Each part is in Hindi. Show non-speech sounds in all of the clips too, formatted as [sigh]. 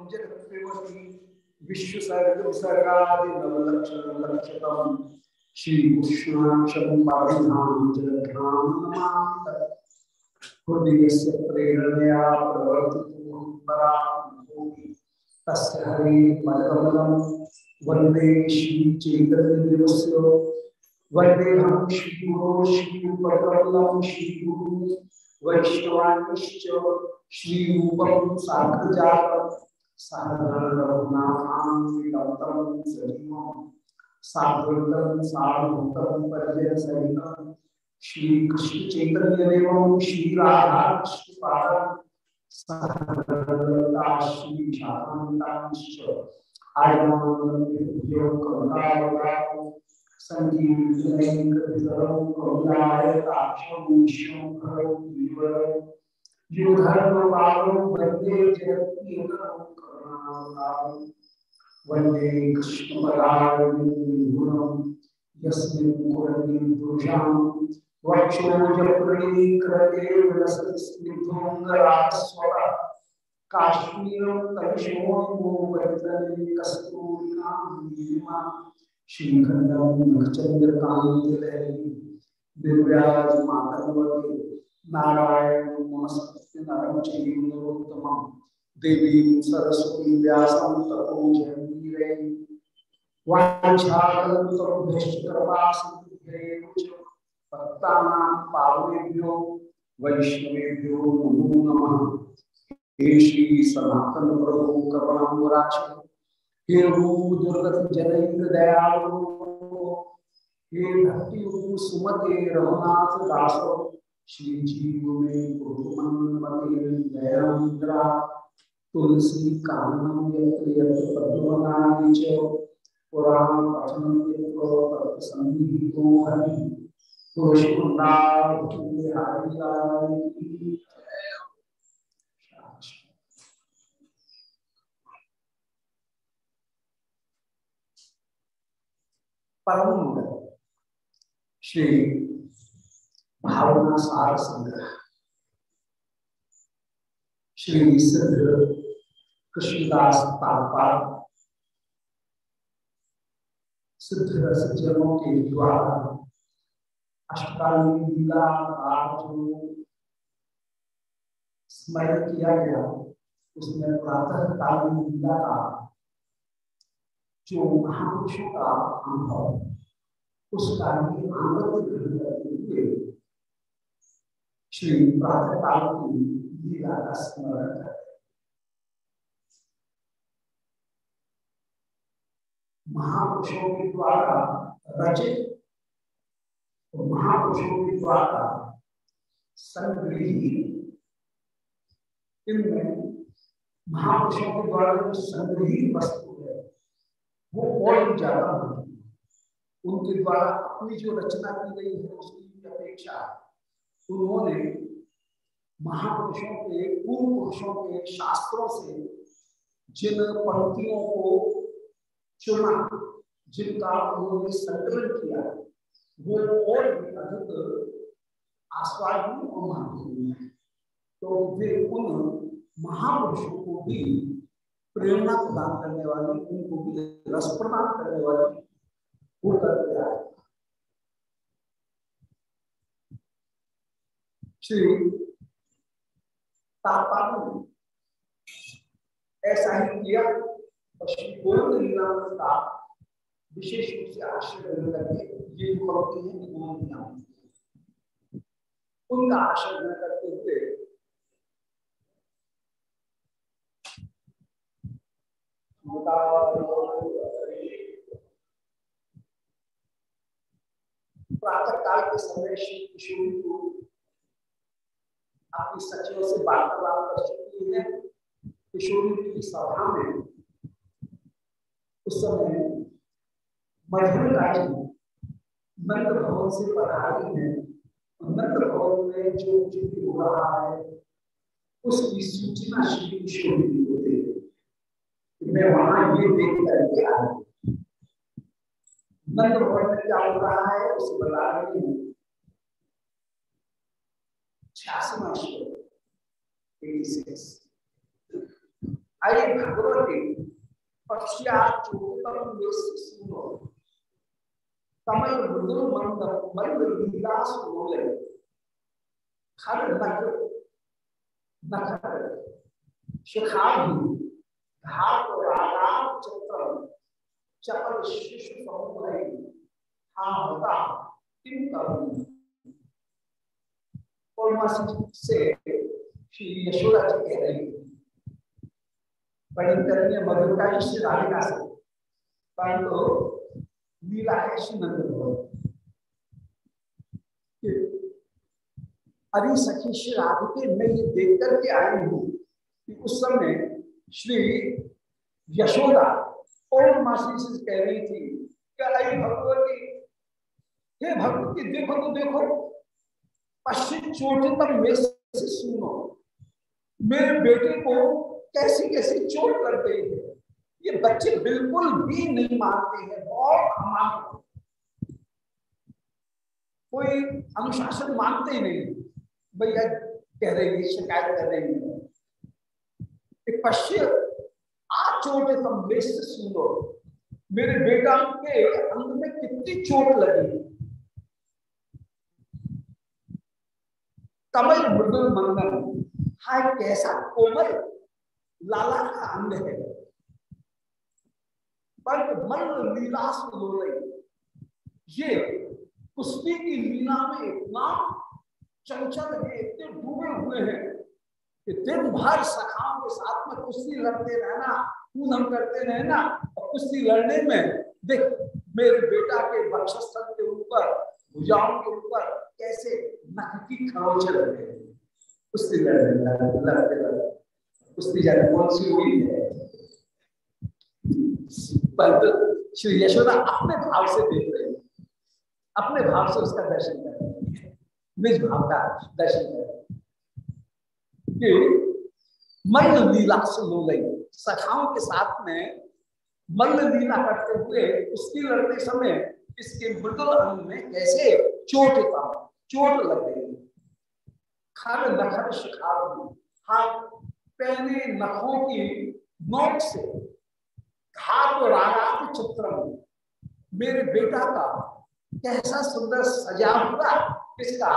वाग्मयमृतम जगत्पेवती विश्वसर्ग विसर्गादि नवलक्षण लक्षतम श्री कृष्णाक्षम पारिधाम जगद्धाम हृदय से प्रेरणया प्रवर्तितो तस्य हरे मलकमलम। वंदे श्री चैतन्य देवस्य वंदे हम श्री गुरु श्री परकमलम श्री गुरु वैष्णवांश्च श्री रूपम साग्रजातम सहधर्म रघुनाथां सजीवम साधुर्गम साधुतम परिजन सहितम श्री कृष्ण चैतन्य देवम श्री राधा कृष्ण पादम सहगणता श्री शांतांश्च आयमानंदो करुणावतारो संजीवनैक वितरं करुणायताक्षं शंकरं विवरं यो धर्मपालो वंदे जगत्प्रियकरं करुणावतारं वंदे कृष्णपदारविन्दं यस्मिन् कुरवीं पुरुषां वक्षोजप्रणीकृते काश्मीरं तमिशोऽङ्गोवर्तने कस्तूरिकां नीलिमा श्रीखण्डं नखचन्द्रकान्तिलहरी दिव्याजमातन्वते नारायणं नमस्कृत्य नरं चैव नरोत्तमं देवीं सरस्वतीं व्यासं ततो जयन्तीरे वाञ्छाकल्पतरुभ्यश्च कृपासिन्धुभ्येव च भक्तानां पावनेभ्यो वैष्णवेभ्यो नमो नमः। हे श्री सनातन प्रभु करुणामुराच हे रूप दुर्गत जनैक दयालु, हे भक्ति रूप सुमते रघुनाथ दासो, श्री जीव में गुरुमन्मते दयान्द्रा तुलसी काननम पद्मनाभि च पुराण पठनं यत्र तत् सन्निहितो हरि परम श्री भावना सार संग्रह श्री सिद्ध कृष्णदास तात्पाल सिद्ध रसजनों के द्वारा अष्टकालीन लीला जो स्मरण किया गया। उसमें प्रातः कालीन लीला का जो महापुरुषों का अनुभव, उसका भी आनंद ग्रहण करते हुए श्री प्रातः काल की का स्मरण महापुरुषों के द्वारा रचित महापुरुषों के द्वारा संग्रही इनमें महापुरुषों के द्वारा जो संग्रही वस्तु है वो और ज़्यादा उनके द्वारा अपनी जो रचना की गई है, उसकी अपेक्षा उन्होंने महापुरुषों के पूर्व पुरुषों के शास्त्रों से जिन पंक्तियों को चुना, जिनका उन्होंने संकलन किया, वो और भी अधिक आस्वादी और महत्वपूर्ण है। तो वे उन महापुरुषों को भी प्रेरणा प्रदान करने वाली, उनको भी रस प्रदान करने वाली होकर गया श्री ऐसा ही किया विशेष रूप से आश्रय करके उनका आश्रय करते हुए प्रातः काल के समय श्री किशोरी को अपनी सचिवों से वार्तालाप कर चुकी है, किशोरी की सभा में, उस समय मधुर राज़ी नंद भवन से पढ़ाई है नंद भवन में जो भी हो रहा है उसकी सूचना श्री किशोरी को दे मैं वहाँ ये देख करके आया नंद भवन में क्या हो रहा है, उसे बता रही हूँ। छियासवा अरे भगवती पश्चातम सुनो कमल मृदु मंद मंद लीलास बोले खर नख नख शिखा भी रागाम चित्र चपल शिशु समूह हाँ होता किम करूँ? से श्री यशोदा जी कह रही बड़ी कन्या मधुरता श्री राधिका से परंतु लीला है श्री नंद अरे सखी, श्री राधिके, मैं ये देख करके आई हूँ कि उस समय श्री यशोदा और मासी से कह रही थी, क्या आई भगवती? हे भगवती, देखो तो देखो पश्चिम चोटितम में से सुनो, मेरे बेटे को कैसी कैसी चोट लग गई है। ये बच्चे बिल्कुल भी नहीं मानते हैं, बहुत अमान्य कोई अनुशासन मानते ही नहीं। भैया कह रहे हैं शिकायत कर रहे हैं। पश्चिम, आ चोटे से सुनो, मेरे बेटा के अंग में कितनी चोट लगी कमल मृदुल मंगल हाय, कैसा कोमल लाला का अंग है। पर मन लीला ये कुश्ती की लीला में इतना चंचल है, इतने डूबे हुए हैं कि दिन भर सखाओं के साथ में कुश्ती लड़ते रहना पूनम करते रहना और कुश्ती लड़ने में देख, मेरे बेटा के वक्षस्थल के ऊपर भुजाओं के ऊपर कैसे नख की खरोच लगे कुश्ती लड़ते कुश्ती जाने कौन सी हुई है? श्री यशोदा अपने भाव से देख रहे हैं। अपने भाव से उसका दर्शन कर रहे निज भाव का दर्शन कर रहे कि मल्ल लीला से लो गई। सखाओं के साथ में मल्ल लीला करते हुए उसकी लड़ते समय इसके मृदुल अंग में कैसे चोट था चोट लग गई। खर नखर शिखा हाथ, पहने नखों की नोक से घात रागात चित्र मेरे बेटा का कैसा सुंदर सजा हुआ, इसका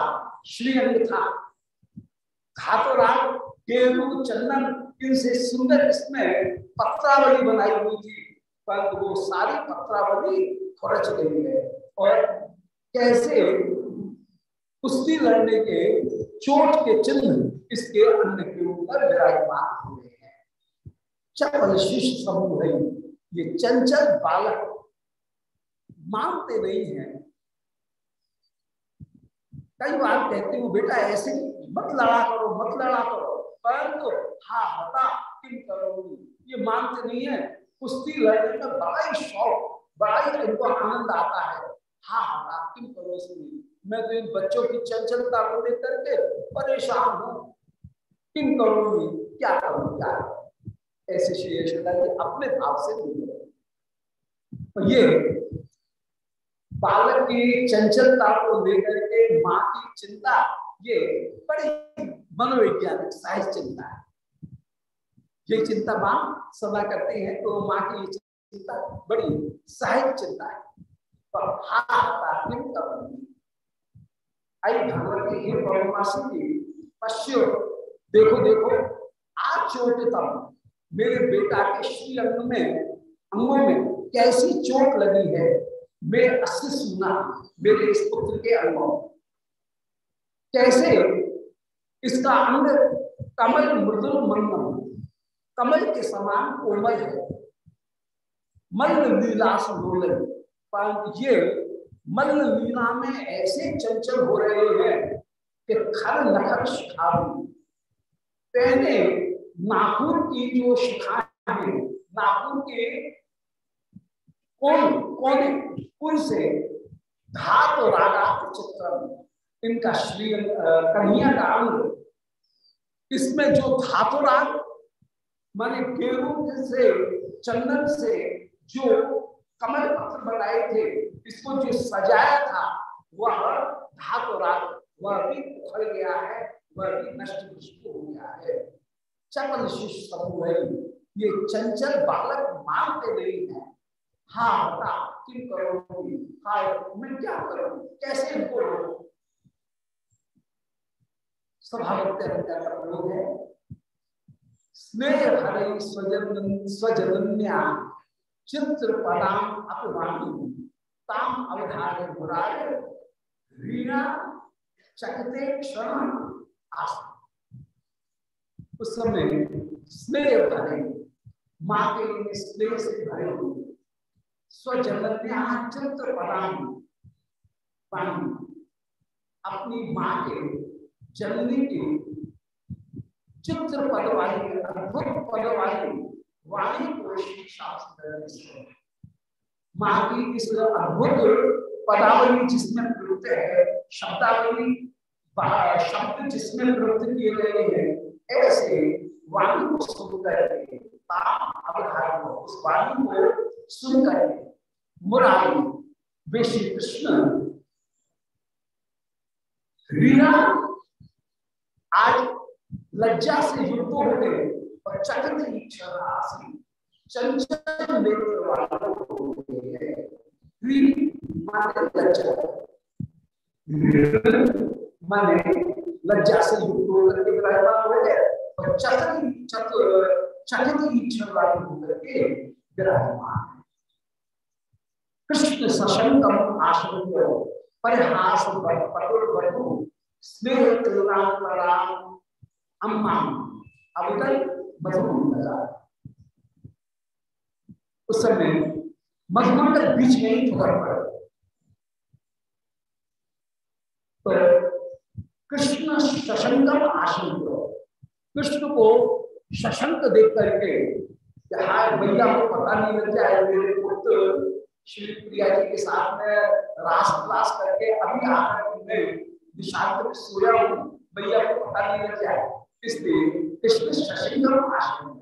श्रीअंग था। धातु राग गेरू, चंदन, इनसे सुंदर इसमें पत्रावली बनाई हुई थी, परंतु वो सारी पत्रावली खरच गई और कैसे कुश्ती लड़ने के चोट के चिन्ह इसके अन्न के ऊपर विराजमान हुए हैं। चपल शिष्य समूह ये चंचल बालक मानते नहीं है। कई बार कहते हो, बेटा, ऐसे मत लड़ा करो, मत लड़ा करो। परंतु हा हता किम करोगी? ये मानते नहीं है। कुश्ती लड़ने का बड़ा ही शौक बड़ा ही इनको आनंद आता है। हा हता किम करोगी मैं तो इन बच्चों की चंचलता को देख करके परेशान हूँ। किम करोगी क्या करूँ, क्या ऐसे श्री यशोदा जी अपने भाव से तो ये बालक की चंचलता को लेकर के माँ की चिंता, ये बड़ी मनोवैज्ञानिक साहित्य चिंता है। ये चिंता माँ सदा करते हैं तो माँ की ये चिंता बड़ी साहित्य चिंता है। पर आई भगवती देखो देखो, आज चोटतम मेरे बेटा के श्री अंग में, अंगों में कैसी चोट लगी है, मैं अस्य सुना मेरे इस पुत्र के अंगों। कैसे? इसका अंग कमल मृदुल मंगम कमल के समान कोमल है। मल्ल लीलास लोलन परंतु ये मल्ल लीला में ऐसे चंचल हो रहे हैं कि खर नखर शिखारू पहले नागपुर की जो शिखा है, नागपुर के कौन, कोने कुल से? धात और रागा चित्र इनका श्री कन्या का अंग। इसमें जो धातुराग माने गेरू से, चंदन से जो कमल पत्र बनाए थे, इसको जो सजाया था, वह धातुराग, वह भी उखड़ गया है, वह भी नष्ट हो गया है। चपल समूह ये चंचल बालक मानते नहीं है। हाँ बता, किम करोगी? हाँ मैं क्या करूँ? कैसे इनको है। स्नेह हरे स्वजन चित्र पदाम अपवाणी ताम चकते क्षण उस समय स्नेह भरे माँ के स्नेह से भरे। हुए चित्र पदाम अपनी माँ के जननी की चित्र पद वाली अद्भुत पद वाली वाणी को शास्त्र माँ की इस अद्भुत पदावली जिसमें प्रवृत्त है, शब्दावली शब्द जिसमें प्रवृत्त किए गए हैं, ऐसे वाणी को सुनकर उस वाणी को सुनकर मुरारी वे श्री कृष्ण रीना आज लज्जा से युक्त हो चकित इच्छा चंचल नेत्र माने लज्जा माने लज्जा से युक्त होकर के विराजमान हो गए और चकित चकित इच्छा वाले होकर के विराजमान कृष्ण सशंकम आश्रय परिहास पटुर बटू स्नेह अम्मा उस समय बीच में ही कृष्ण कृष्ण को सशंक देख करके भैया को पता नहीं लग जाए मेरे पुत्र श्री प्रिया जी के साथ में रास क्लास करके अभी आकर में सोया हूँ। भैया को पता नहीं लग जाए इसलिए कृष्ण शशंकर आश्रम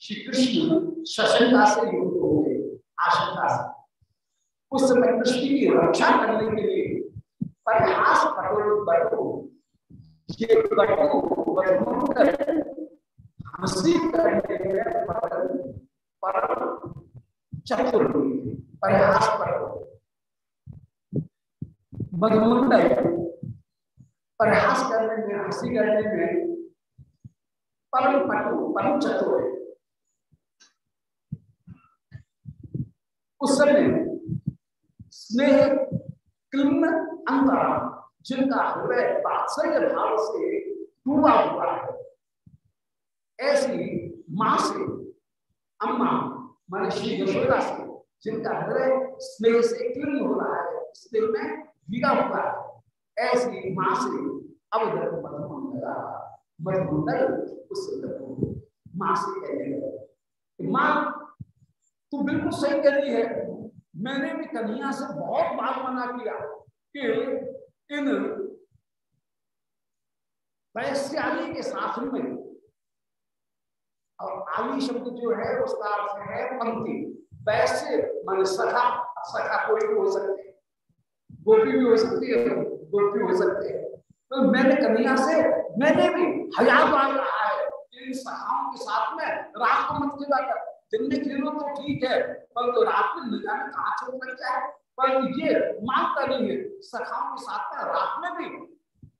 श्री कृष्ण शशंका से युक्त हो गए, आशंका से। उस समय कृष्ण की रक्षा करने के लिए परिहास कठोर बटो। ये बटो हँसी करने में परम चतुर प्रयास करो। मधुमंडल, प्रयास करने में, हँसी करने में परम पटु परम चतुर उस समय स्नेह क्लिन्न अंतरा जिनका हृदय बात्सल्य भाव से डूबा हुआ है ऐसी माँ से अम्मा मान श्री यशोदा से जिनका हृदय स्नेह से क्लिन्न हो रहा है स्नेह में भीगा हुआ है ऐसी माँ से अवधर उस माँ से कहने लगे माँ, तू बिल्कुल सही कह रही है। मैंने भी कन्हैया से बहुत बात मना किया कि इन वैश्याली के साथ में और आली शब्द जो है उसका अर्थ है पंक्ति। वैश्य मान सखा सखा कोई भी हो सकते गोपी भी हो सकती है, गोपी हो सकते हैं। तो मैंने कन्हैया से मैंने भी हज़ार बार कहा है। इन सखाओं के साथ में रात को मत खेला कर। दिन में खेलो तो ठीक है परंतु तो रात में न जाने कहा चोट लग जाए पर ये मानता नहीं है सखाओं के साथ में रात में भी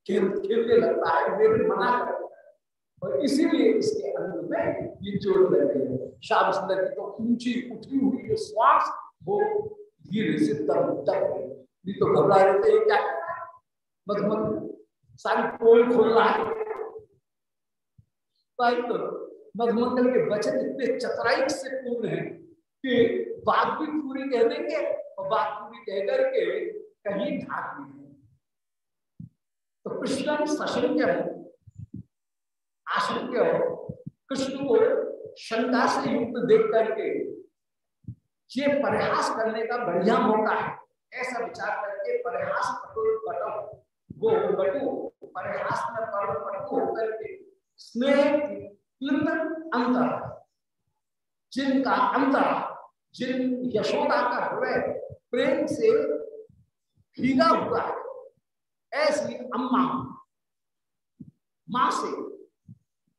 खेल, खेलने लगता है मेरे मना करता है। और इसीलिए इसके अंदर में ये चोट लग गई है। श्याम सुंदर की तो ऊँची उठी हुई ये श्वास, वो धीरे से दब गई। नहीं तो घबरा रहे थे क्या है? मधुमन सारी पोल खोल रहा है तो मधुमंडल के वचन इतने चतुराई से पूर्ण है कि बात भी पूरी कह देंगे और बात पूरी कह करके कहीं ढाक देंगे तो कृष्ण सशंक्य आशंक्य कृष्ण को शंका से युक्त देख करके ये प्रयास करने का बढ़िया मौका है ऐसा विचार करके प्रयास बटो वो बटू प्रयास में पर पटु होकर के स्नेह अंतर। जिनका अंतर, जिन यशोदा का हृदय प्रेम से भीगा हुआ है, ऐसी अम्मा, माँ से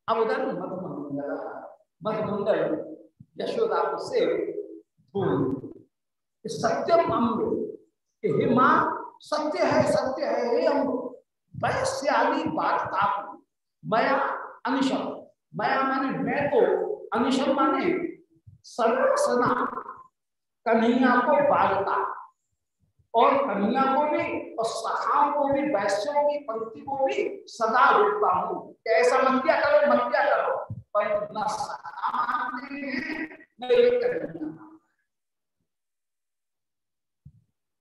अवदन मधुमंगल मधुमंगल यशोदा से सत्यम अम्ब हे माँ सत्य है सत्य है हे अम्ब वैश्याली वार्ता मया अनिशम माया माने मैं तो अनिशम माने सर्वसना कन्हैया को बालता और कन्हैया को भी और सखाओं को भी, वैश्यों की पंक्ति को भी सदा रोकता हूँ। ऐसा मत क्या करो, मत क्या करो। पर न सखा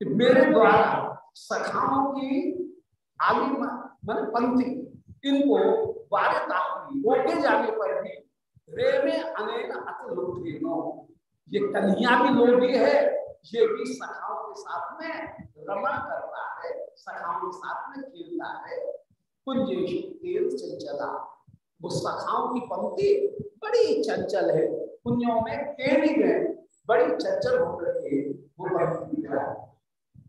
मेरे द्वारा सखाओं की आली मन पंक्ति, इनको वार्ता रोके जाने पर भी, रे में अनेक अत ये कन्हैया भी लोभी है, ये भी सखाओं के साथ में रमण करता है, सखाओं के साथ में खेलता है। कुंजेश तेल चंचला, वो सखाओं की पंक्ति बड़ी चंचल है। कुंजों में तेली में बड़ी चंचल होकर के वो पंक्ति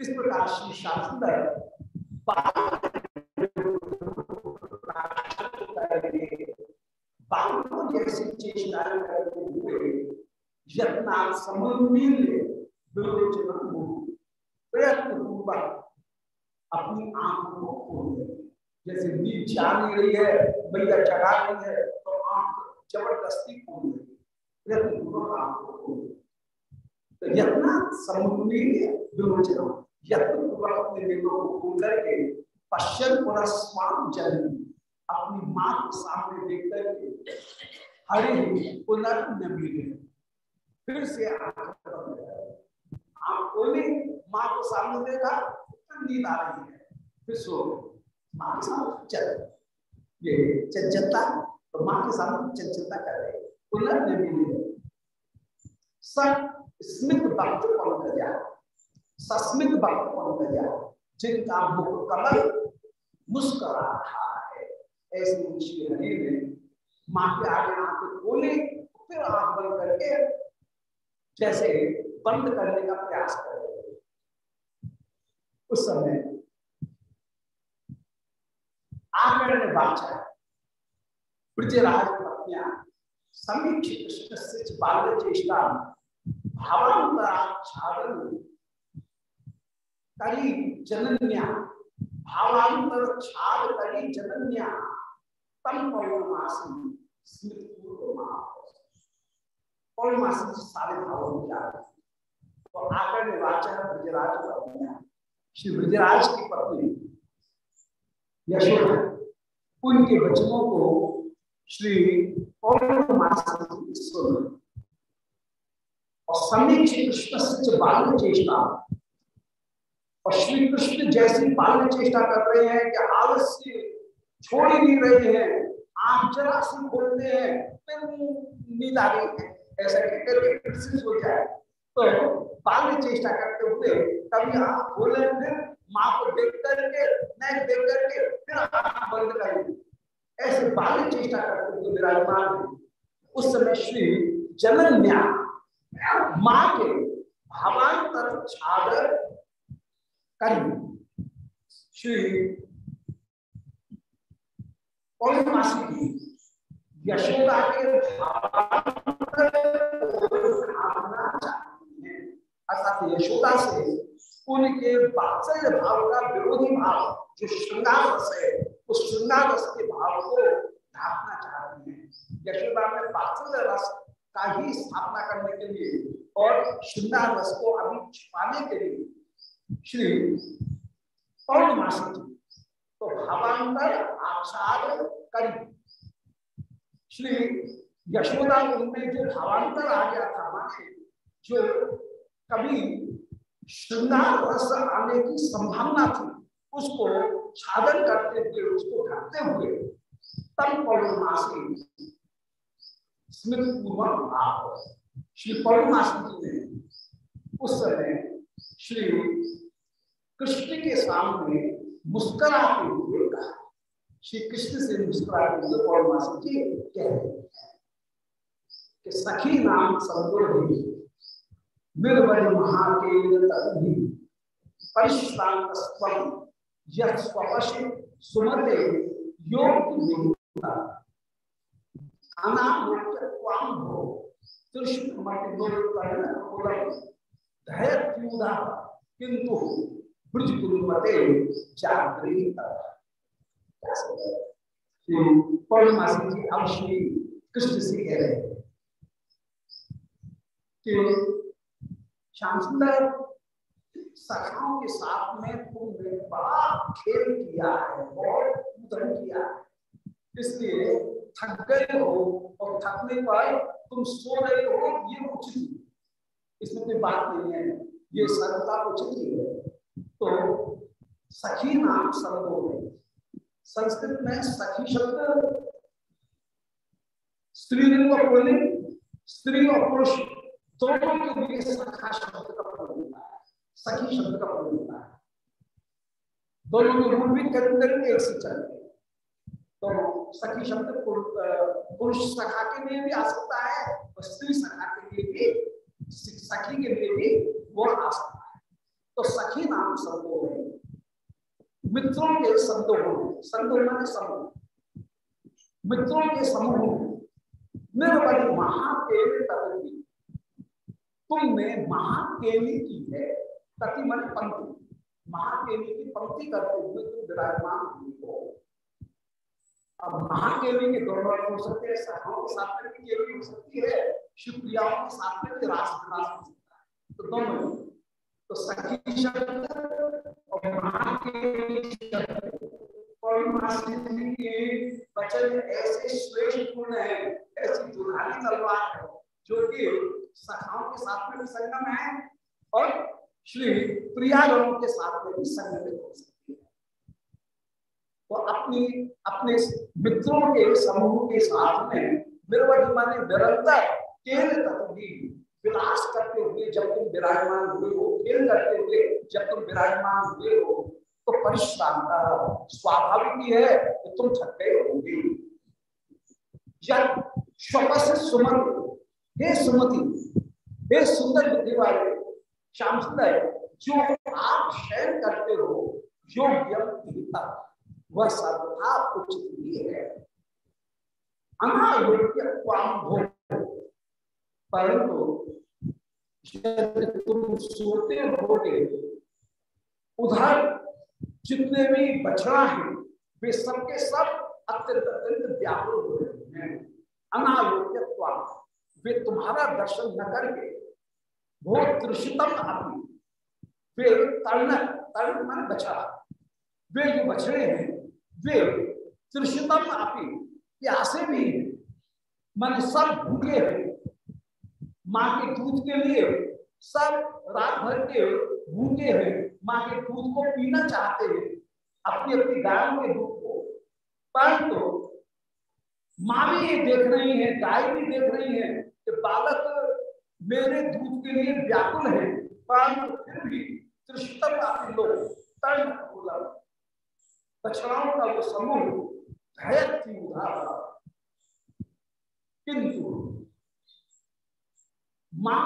इस प्रकार श्री बालकों जैसी चेष्टाएँ प्रयत्न अपनी आँख को जैसे नींद जा नहीं रही है भैया चढ़ा रही है तो आँख ज़बरदस्ती खोल प्रयत्न पूर्वक आँख को तो यत्ना करके पश्चिम पुनस्वाम जन अपनी माँ के सामने देख करके हरे पुनर्नवीन फिर से खोली माँ को सामने देखा फिर नींद आ रही है। फिर सो माँ के सामने चल। ये चंचलता तो माँ के सामने चंचलता कर रहे पुनर्नवीन स्मित भक्त पंकजा सस्मित जिनका मुख कमल मुस्करा रहा है। ऐसे श्री हरि ने माँ के आगे आँखें खोले, फिर आँख बंद करके जैसे बंद करने का प्रयास कर रहे उस समय आकरण वाचा ब्रजराज पत्निया कृष्ण से बाल्य चेष्टा करी जनन्या। भावांतर छाद करी जनन्या। तम पौर्णमासी स्मृत पूर्व पौर्णमासी सारे भाव हो जाते तो आकर निर्वाचन ब्रजराज श्री ब्रजराज की पत्नी यशोदा, उनके वचनों को श्री पौर्णमासी और समीक्ष कृष्ण से बाल चेष्टा और श्री कृष्ण जैसी बाल चेष्टा कर रहे हैं कि आलस्य छोड़ ही नहीं रहे हैं। आप जरा से बोलते हैं, फिर नींद आ गई। है ऐसा कहकर फिर से सो जाए। तो बाल चेष्टा करते हुए कभी आप बोले फिर माँ को देख करके नेक देख करके, फिर आप बंद करेंगे ऐसे बाल चेष्टा करते हुए विराजमान उस समय श्री जनन्या माँ के भावांतर छागर करी। श्री पौर्णमासी की यशोदा के अर्थात यशोदा से उनके वात्सल्य भाव का विरोधी भाव जो श्रृंगार रस है उस श्रृंगार रस के भाव को ढाकना चाहती है। यशोदा में वात्सल्य रस का ही स्थापना करने के लिए और श्रृंगार रस को अभी छुपाने के लिए श्री पौर्णमासी तो भावांतर आक्षाद करी श्री यशोदा उनमें जो भावांतर आ गया था माने जो कभी श्रृंगार रस आने की संभावना थी उसको छादन करते हुए उसको ढकते हुए तब पौर्णमासी स्मृति पूर्वक भाव श्री पौर्णमासी ने उस समय श्री कृष्ण के सामने मुस्कुराते हुए कहा, श्री कृष्ण से मुस्कुराते हुए पौर्णमासी जी कह रहे कि सखी नाम संदोही निर्वय महाकेल परिश्रांत यह सुमते योग किंतु ब्रज पौर्णमासी जी अब श्री कृष्ण से कह रहे कि श्याम सुंदर सखाओं के साथ में तुमने बड़ा खेल किया है बहुत किया है। इसलिए थक गए हो और थकने पर तुम सो रहे हो, ये उचित इसमें कोई बात नहीं है। ये सर्वता उचित नहीं है। तो सखी नाम शब्दों में, संस्कृत में सखी शब्द स्त्रीलिंग और पुलिंग स्त्री और पुरुष, दोनों के लिए सखा शब्द का प्रयोग होता है। सखी शब्द का प्रयोग होता है। दोनों के रूप भी करेंगे एक से चलते तो सखी शब्द पुरुष सखा के लिए भी आ सकता है और स्त्री सखा के लिए भी सखी के लिए भी वो सकता है। तो सखी नाम शब्दों में मित्रों के शब्दों में शब्दों में समूह। मित्रों के समूह। में निर्बली महाकेली तपति तुमने महाकेली की है तति मन पंक्ति। महाकेली की पंक्ति करते हुए तुम विराजमान हुई हो। अब महाकेवी के दोनों अर्थ हो सकते हैं सखाओं के साथ में भी केवी हो सकती है के साथ में भी हो सकता है। तो दोनों तो सखी शब्द और शब्द वचन ऐसे श्रेष्ठ पूर्ण है ऐसी दुधारी तलवार है, जो कि सखाओं के साथ में भी संगम है और श्री प्रियागणों के साथ में भी संगमित हो सकता तो अपनी, अपने मित्रों के, समूह के साथ में निर्वधि माने निरंतर खेल तत्वी विलास करते हुए, जब तुम विराजमान हुए हो, खेल करते हुए, जब तुम विराजमान हुए हो तो परिश्रांत स्वाभाविक ही है कि तुम थक गए होंगे। से सुमति हे सुमति, हे सुंदर बुद्धि वाले श्याम सुंदर, जो आप शयन करते हो योग्य वह सर्वथा उचित ही। है परंतु तुम सोते होगे, उधर जितने भी बछड़ा हैं, वे सबके सब अत्यंत अत्यंत व्याकुल हो रहे हैं। अनायोग्य वे तुम्हारा दर्शन न करके बहुत तृषितम आदमी वे तर्ण तर्ण मन बछड़ा। वे जो बछड़े हैं, वे तृषितम आपी प्यासे भी मन सब भूखे हैं। माँ के दूध के लिए सब रात भर के भूखे हैं। माँ के दूध को पीना चाहते हैं, अपनी अपनी गायों के दूध को। परंतु तो माँ भी ये देख रही है गाय भी देख रही है कि बालक मेरे दूध के लिए व्याकुल है। परंतु फिर भी तृष्टम आदि लोग तर्ण बछड़ाओं का वो समूह भय थी उदाहरण किंतु माँ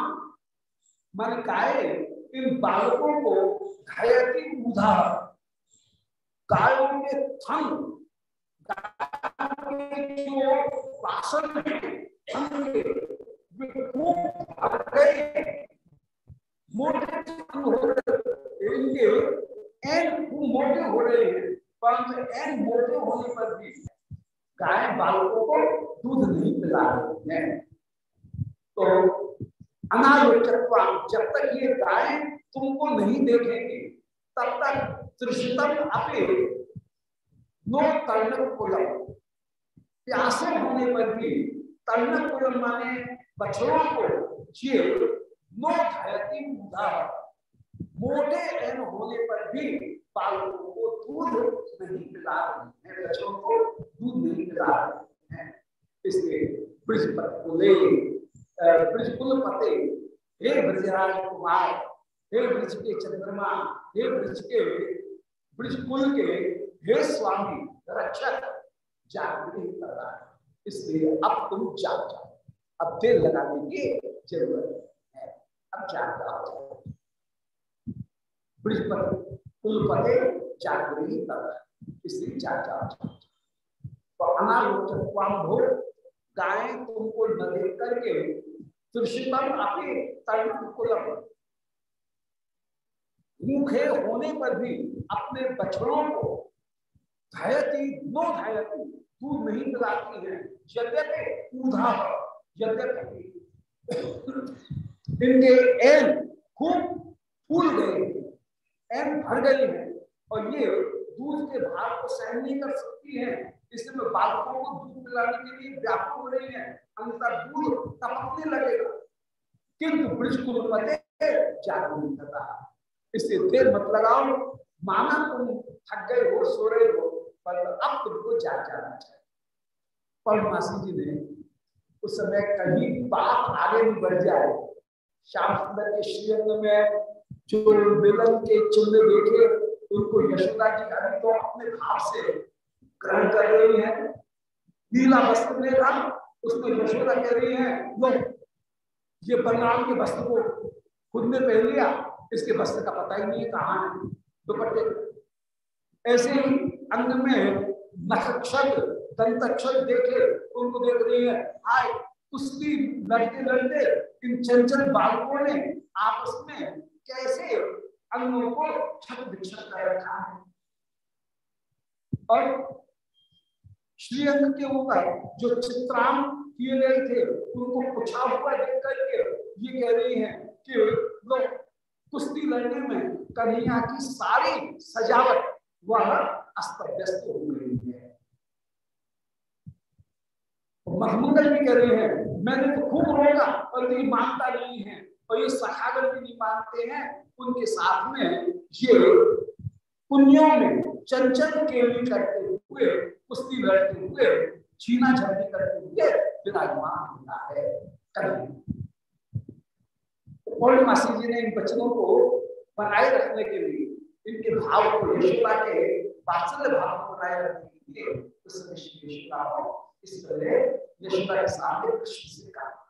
मन गाय इन बालकों को घायती उधा गायों के थन जो है मोटे हो रहे इनके मोटे हो रहे हैं। परंतु एन मोटे होने पर भी गाय बालकों को दूध नहीं पिला रहे हैं। तो अनालोचकवा जब तक ये गाय तुमको नहीं देखेंगे, तब तक त्रिशतम अपे नो तर्ण कुलम प्यासे होने पर भी तर्ण कुलम माने बछड़ों को ये नो धयती मोटे एन होने पर भी बालकों को दूध नहीं पिला रहे हैं, बच्चों को दूध नहीं पिला रहे हैं। इसलिए ब्रजपत को पते। हे ब्रजराज कुमार, हे ब्रज के चंद्रमा, हे ब्रज के ब्रजकुल के, हे स्वामी, रक्षक, जागृत कर रहा है इसलिए अब तुम जाग जाओ। अब देर लगाने की ज़रूरत है। अब जाग जाओ। ब्रजपति कुलपते जागृत कर रहा है। इसलिए जाग जाओ तो अनालोचक गाय तुमको न देख करके मुखे होने पर भी अपने बछड़ों को धायती नो धायती दूध नहीं पिलाती है। यद्यपि ऊधा यद्यपि। इनके एन खूब फूल गए। एन भर गई है और ये दूध के भार को सहन नहीं कर सकती है। इसलिए मैं बालकों को दूध पिलाने के लिए व्यापक हो रही है। अंतर दूध टपकने लगेगा। किंतु बिल्कुल पते जागरूक करता। इसलिए देर मत लगाओ। माना तुम थक गए हो, सो रहे हो, पर अब तुमको जाग जाना चाहिए। पौर्णमासी जी ने उस समय कहीं बात आगे भी बढ़ जाए। श्याम सुंदर के श्रीअंग में जो मिलन के चिन्ह देखे, उनको यशोदा जी अभी तो अपने भाव से ग्रहण कर रही है। नीला वस्त्र में था उसमें यशोदा कह रही है लो ये बंगाल के वस्त्र को खुद ने पहन लिया, इसके वस्त्र का पता ही नहीं है कहा है। दुपट्टे। ऐसे ही अंग में नक्षत्र दंतक्षर देखे, उनको देख रही है आए उसकी लड़ते लड़ते इन चंचल बालकों ने आपस में कैसे अंगों को छत बिछड़ कर रखा है? और श्रीअंग के ऊपर जो चित्राम किए गए थे, उनको पूछा हुआ देख करके ये कह रही हैं कि लोग कुश्ती लड़ने में कन्हैया की सारी सजावट वह अस्त व्यस्त हो गई है। महमूदल भी कह रहे हैं, मैंने तो खूब रोका और ये मानता नहीं है। और ये सखागल भी नहीं मानते हैं, उनके साथ में ये पुण्यों में चंचल के करते हुए, कुश्ती लड़ते हुए छीना झड़ने करते हुए विराजमान होता है। कभी पूर्णमासी जी ने इन बच्चों को बनाए रखने के लिए, इनके भाव को यशोदा के वात्सल्य भाव को बनाए रखने के लिए उस यशोदा को इस तरह यशोदा के सामने कृष्ण से कहा।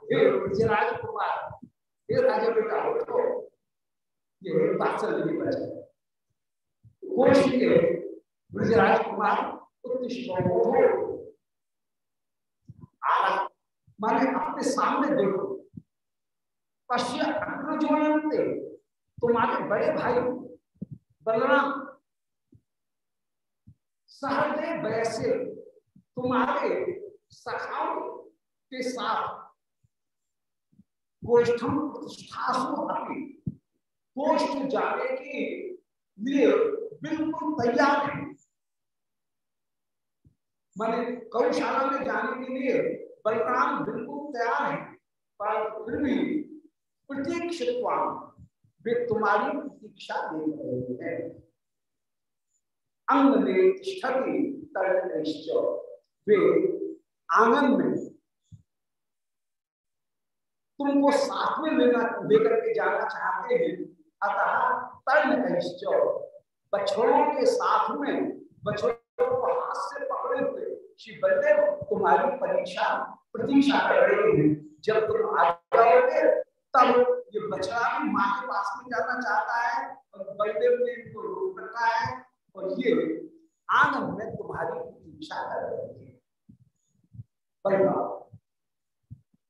हे ब्रजराज कुमार हे राजा बेटा तो ये वात्सल्य की वजह गोष्ठ के ब्रजराज कुमार माने अपने सामने देखो। पश्य तुम्हारे बड़े भाई बलराम सहजे वैसे तुम्हारे सखाओं के साथ गोष्ठम प्रतिष्ठासु जाने के लिए बिल्कुल तैयार है माने गौशाला में जाने के लिए बलराम बिल्कुल तैयार है, पर फिर भी प्रतीक्षित वे तुम्हारी प्रतीक्षा देख रहे हैं। अंग में वे आँगन में तुमको साथ में लेना, लेकर के जाना चाहते हैं। अतः तर्ण बछड़ों के साथ में, बछड़ों को हाथ से पकड़े हुए श्री बलदेव तुम्हारी परीक्षा, प्रतीक्षा कर रहे हैं। जब तुम आ जाओगे, तब ये बछड़ा भी माँ के पास में जाना चाहता है और बलदेव ने इनको रोक रखा है और ये आनंद में तुम्हारी प्रतीक्षा कर रहे हैं।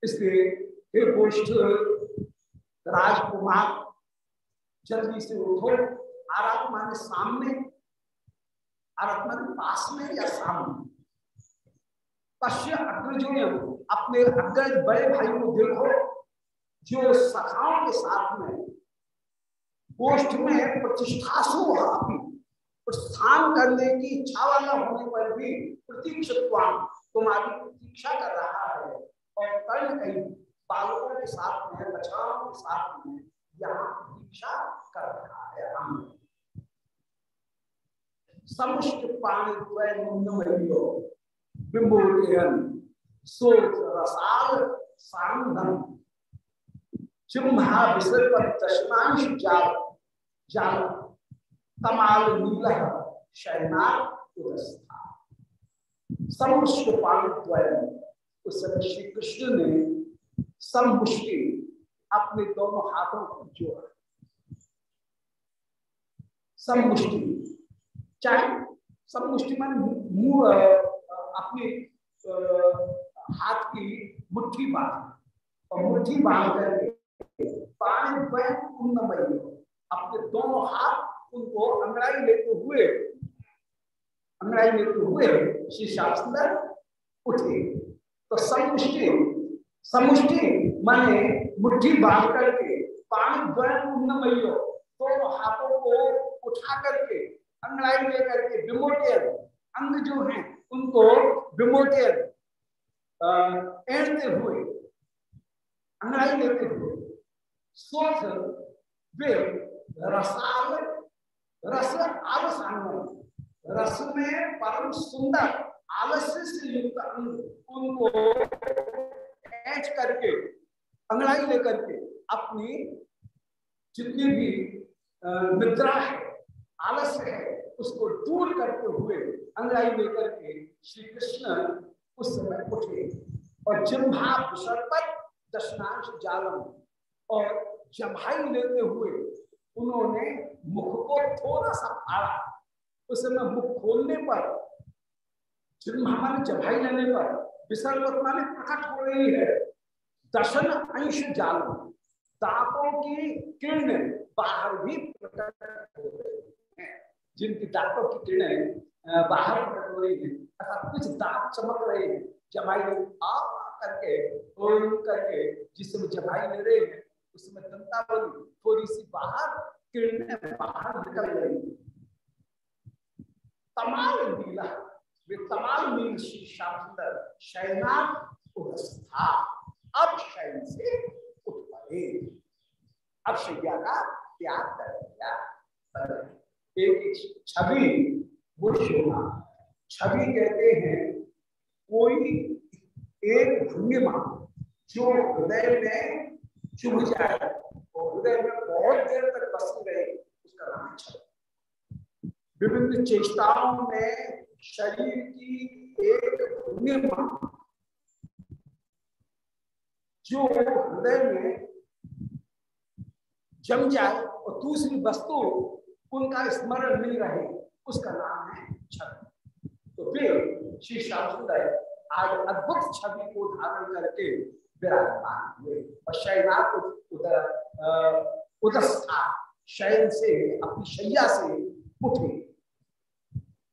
इसलिए हे गोष्ठ राजकुमार जल्दी से उठो, आराधना ने सामने, आराधना पास में या सामने। पश्य अग्रजों अपने अग्रज बड़े भाई को देखो जो सखाओं के साथ में गोष्ठ में प्रतिष्ठा प्रस्थान करने की इच्छा वाला होने पर भी प्रतीक्षित तुम्हारी प्रतीक्षा कर रहा है और कल कहीं बालकों के साथ में बछड़ों के साथ में यहाँ प्रतीक्षा कर रहा है। समुष्ट पानी विमोचन सोच रसाल, सांधन। चिम्हा दशमांश जाल। जाल। नील शयना उदस्था। समुष्ट उस समय श्री कृष्ण ने समुष्टि अपने दोनों हाथों को जोड़ा। समुष्टि चाहे समुष्टि मान मुँह अपनी हाथ की मुट्ठी बाँध। और मुट्ठी बाँध करके पानी अपने दोनों हाथ उनको अंगड़ाई लेते हुए, अंगड़ाई लेते हुए श्री शास्त्र उठे। तो समुष्टि समुष्टि, माने मुट्ठी बाँध करके द्वयम उन्नमयो दोनों हाथों को उठा करके अंगड़ाई लेकर के विमोटियन अंग जो है, उनको विमोटियन एड़ते हुए अंगड़ाई लेते हुए, सोच वे रसाल, रस आलसांग, रस में परम सुंदर, आलस्य से युक्त अंग, उनको ऐच करके, अंगड़ाई लेकर के अपनी जितनी भी निद्रा है आलस्य है, उसको दूर करते हुए अंगड़ाई लेकर के श्री कृष्ण उस समय उठे। और जिम्भा पर दशनांश जालम और जम्हाई लेते हुए उन्होंने मुख को थोड़ा सा फाड़ा। उस समय मुख खोलने पर माने जम्हाई लेने पर विसर्ग माने प्रकट हो रही है दशन अंश जालम दांतों की किरण बाहर भी प्रकट हो रही है। जिनकी दांतों की किरणें बाहर प्रकट हो रही है। अर्थात कुछ दांत चमक रहे हैं। जमाई लोग आप करके करके जिस समय जमाई ले रहे हैं, उसमें दंतावली थोड़ी सी बाहर किरणें बाहर निकल रही है। तमाम नीला वे नील श्री श्याम सुंदर शयनाथ अब शयन से उठ अब शैया का त्याग कर दिया। एक छवि छवि कहते हैं, कोई एक भंगिमा जो हृदय में चुभ जाए और हृदय में बहुत देर तक बस रहे, उसका नाम छवि। विभिन्न चेष्टाओं में शरीर की एक भंगिमा जो हृदय में जम जाए और दूसरी वस्तु उनका स्मरण नहीं रहे, उसका नाम है छवि। तो फिर श्री श्याम सुंदर आज अद्भुत छवि को धारण करके विराजमान हुए। और शयनाथ उदर उदस्था, शयन से, अपनी शैया से उठे।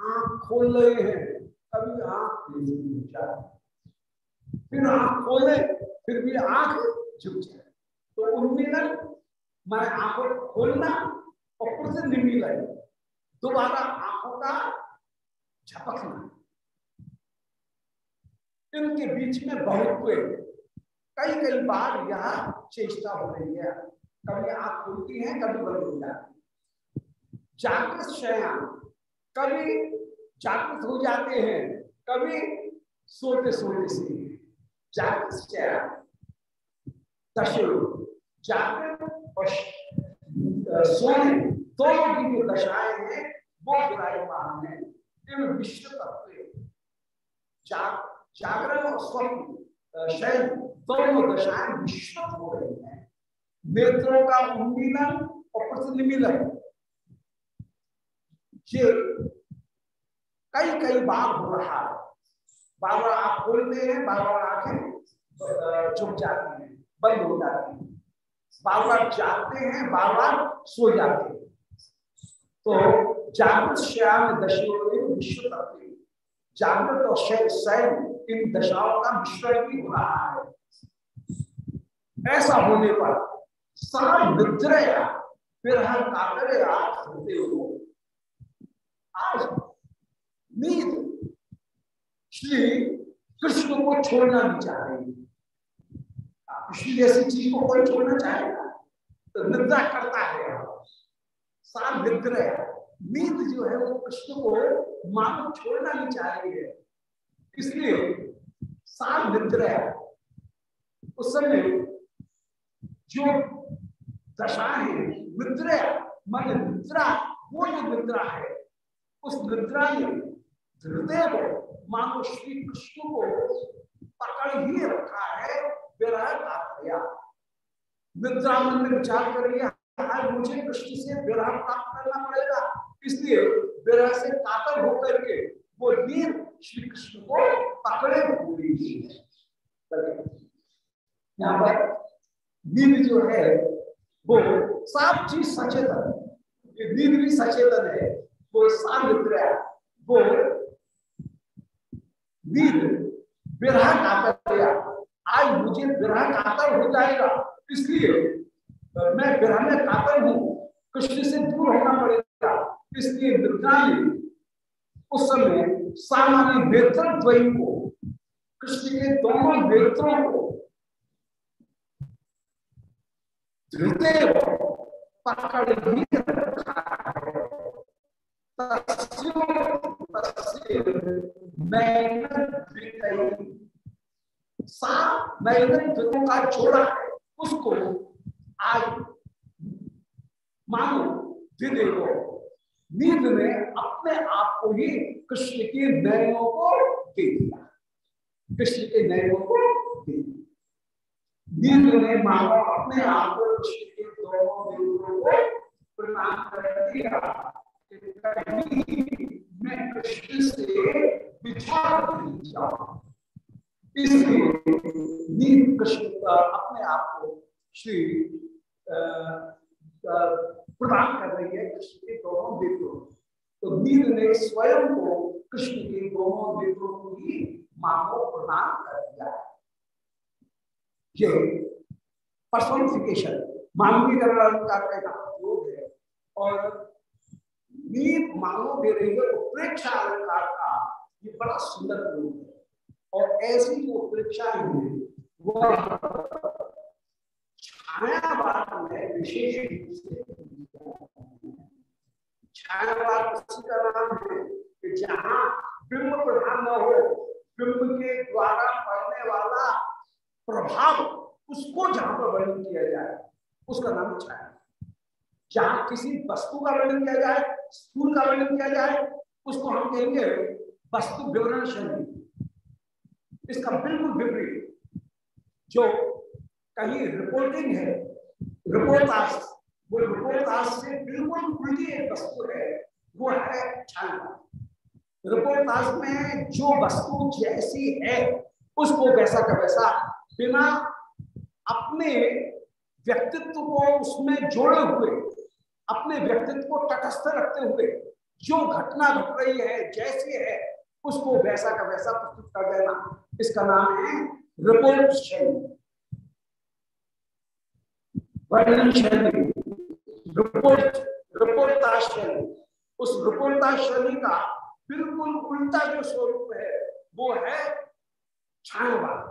आँख खोल रहे हैं कभी आँख फिर आँख खोले, फिर भी आँख झुक जाए। तो उन्मीलन मैं आँखों खोलना और कृत निमीलन दोबारा आँखों का झपकना। इनके बीच में बहुत हुए कई कई बार यह चेष्टा हो रही है। कभी आँख खुलती है, कभी बंद हो जाती जागृत शयान कभी जागृत हो जाते हैं, कभी सोते सोते से। जागृत शयान दशो जागृत और सोने। दोनों की जो दशाएँ हैं, वो विराजमान है। विश्व तत्व जागरण और स्वप्न शैल दोनों दशाएँ विश्वत हो रही हैं। नेत्रों का उन्मीलन और प्रतिनिमिलन। ये कई कई बार हो रहा है। बार बार आप खोलते हैं, बार बार आँखें झुक जाती हैं, बंद हो जाती हैं। बार बार जागते हैं, बार बार सो जाते हैं। तो जागृत श्याम दशो विश्व तत्व जागृत और शैन इन दशाओं का मिश्रण भी हो रहा है। ऐसा होने पर निद्रया, फिर हम कातरया हो। आज नींद श्री कृष्ण को छोड़ना नहीं चाह रही कृष्ण जैसी चीज़ को कोई छोड़ना चाहेगा तो निद्रा करता है सा निद्रया नींद जो है वो कृष्ण को मानो छोड़ना नहीं चाह रही है। इसलिए सात निद्रा उस समय जो दशा है, निद्रा मन निद्रा, वो जो निद्रा है उस निद्रा में हृदय मानो श्री कृष्ण को पकड़ ही रखा है, विरह का निद्रा मन में विचार कर लिया मुझे कृष्ण से विरह प्राप्त करना पड़ेगा। इसलिए विरह से कातर होकर के वो नीर श्री कृष्ण को पकड़े हुए है यहाँ पर नींद जो है, वो सब चीज़ सचेतन। ये भी सचेतन है। वो सानिद्र वो नींद विरह कातर आज मुझे विरह कातर हो जाएगा। इसलिए मैं विरह में कातर हूँ। कृष्ण से दूर होना पड़ेगा। इसलिए निद्राएँ उस समय सामान्य नेत्र द्वयी को कृष्ण के दोनों नेत्रों को पकड़ रखा है का छोड़ा है उसको आज मानो दिले को नींद ने अपने आप को ही कृष्ण के नयनों को दे दिया कृष्ण के नयनों को दे दिया नींद ने मानो अपने आप को कृष्ण के दोनों देवों को प्रणाम कर दिया इसलिए अपने आप को श्री प्रदान कर रही है कृष्ण के दोनों देवों तो नींद ने स्वयं को कृष्ण के दोनों देवों को ही माँ को प्रदान कर दिया है ये पर्सोनिफिकेशन मानवीकरण का योग है और नींद मानो दे रही है प्रेक्षा अलंकार का ये बड़ा सुंदर योग है। और ऐसी जो प्रेक्षाएँ हैं, वह छायावाद में विशेष रूप से छायावाद का नाम है कि जहाँ बिंब प्रधान न हो, बिंब के द्वारा पढ़ने वाला प्रभाव उसको जहाँ पर वर्णन किया जाए, उसका नाम छाया। जहाँ किसी वस्तु का वर्णन किया जाए स्थूल का वर्णन किया जाए उसको हम कहेंगे वस्तु विवरण शैली इसका बिल्कुल विपरीत, जो कहीं रिपोर्टिंग है रिपोर्टास वो रिपोर्टास से बिल्कुल उल्टी एक वस्तु है, वो है छाया। रिपोर्टास में जो वस्तु जैसी है, उसको वैसा का वैसा, बिना अपने व्यक्तित्व को उसमें जोड़े हुए अपने व्यक्तित्व को तटस्थ रखते हुए जो घटना घट रही है, जैसी है, उसको वैसा का वैसा प्रस्तुत कर देना। इसका नाम है रिपोर्ट शैली रिपोर्ट रिपोर्टा शैली उस रिपोर्टा शैली का बिल्कुल उल्टा जो स्वरूप है, वो है छायावाद।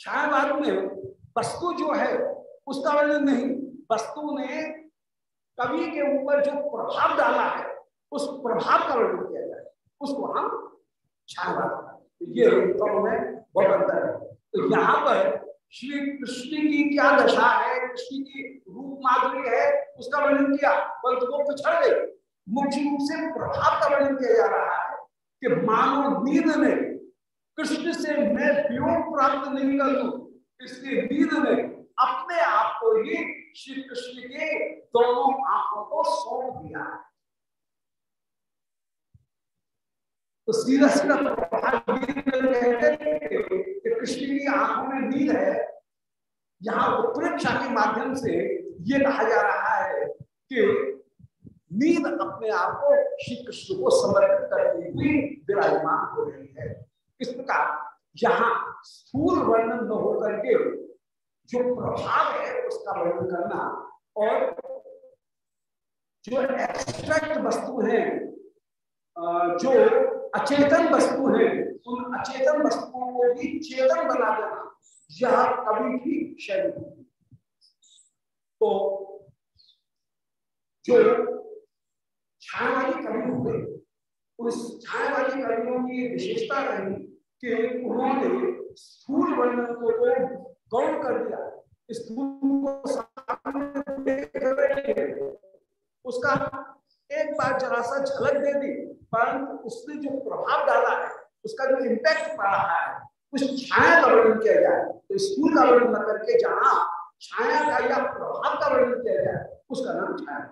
छायावाद में वस्तु जो है, उसका वर्णन नहीं, वस्तु ने कवि के ऊपर जो प्रभाव डाला है, उस प्रभाव का वर्णन किया जाए, उसको हम छायावाद ये दोनों में बहुत अंतर है। तो यहाँ पर श्री कृष्ण की क्या दशा है, कृष्ण की रूप माधुरी है, उसका वर्णन किया परंतु वो पिछड़ गई। मुख्य रूप से प्रभाव का वर्णन किया जा रहा है कि मानव नींद ने कृष्ण से मैं वियोग प्राप्त नहीं कर लू इसलिए वीर ने अपने आप को ही श्री कृष्ण के दोनों आँखों को सौंप दिया। तो सीधा सीधा कृष्ण की आँखों में नींद है। यहाँ उत्प्रेक्षा के माध्यम से ये कहा जा रहा है कि नींद अपने आप को श्री कृष्ण को समर्पित करती हुई विराजमान हो रही है। इस प्रकार जहाँ स्थूल वर्णन न होकर के जो प्रभाव है, उसका वर्णन करना। और जो एक्स्ट्रैक्ट वस्तु है जो अचेतन वस्तु है, उन अचेतन वस्तुओं को भी चेतन बना देना यह कवि की शैली तो जो छायावादी कवि हुए उस छायावादी कवियों की विशेषता रही कि उन्होंने स्थूल वर्णन को गौण कर दिया। स्थूल को उसका एक बार जरा सा झलक दे दी, परंतु उसने जो प्रभाव डाला है, उसका जो इम्पैक्ट पड़ा है, उस छाया का वर्णन किया जाए तो स्कूल का वर्णन न करके जहाँ छाया का या प्रभाव का वर्णन किया जाए उसका नाम छाया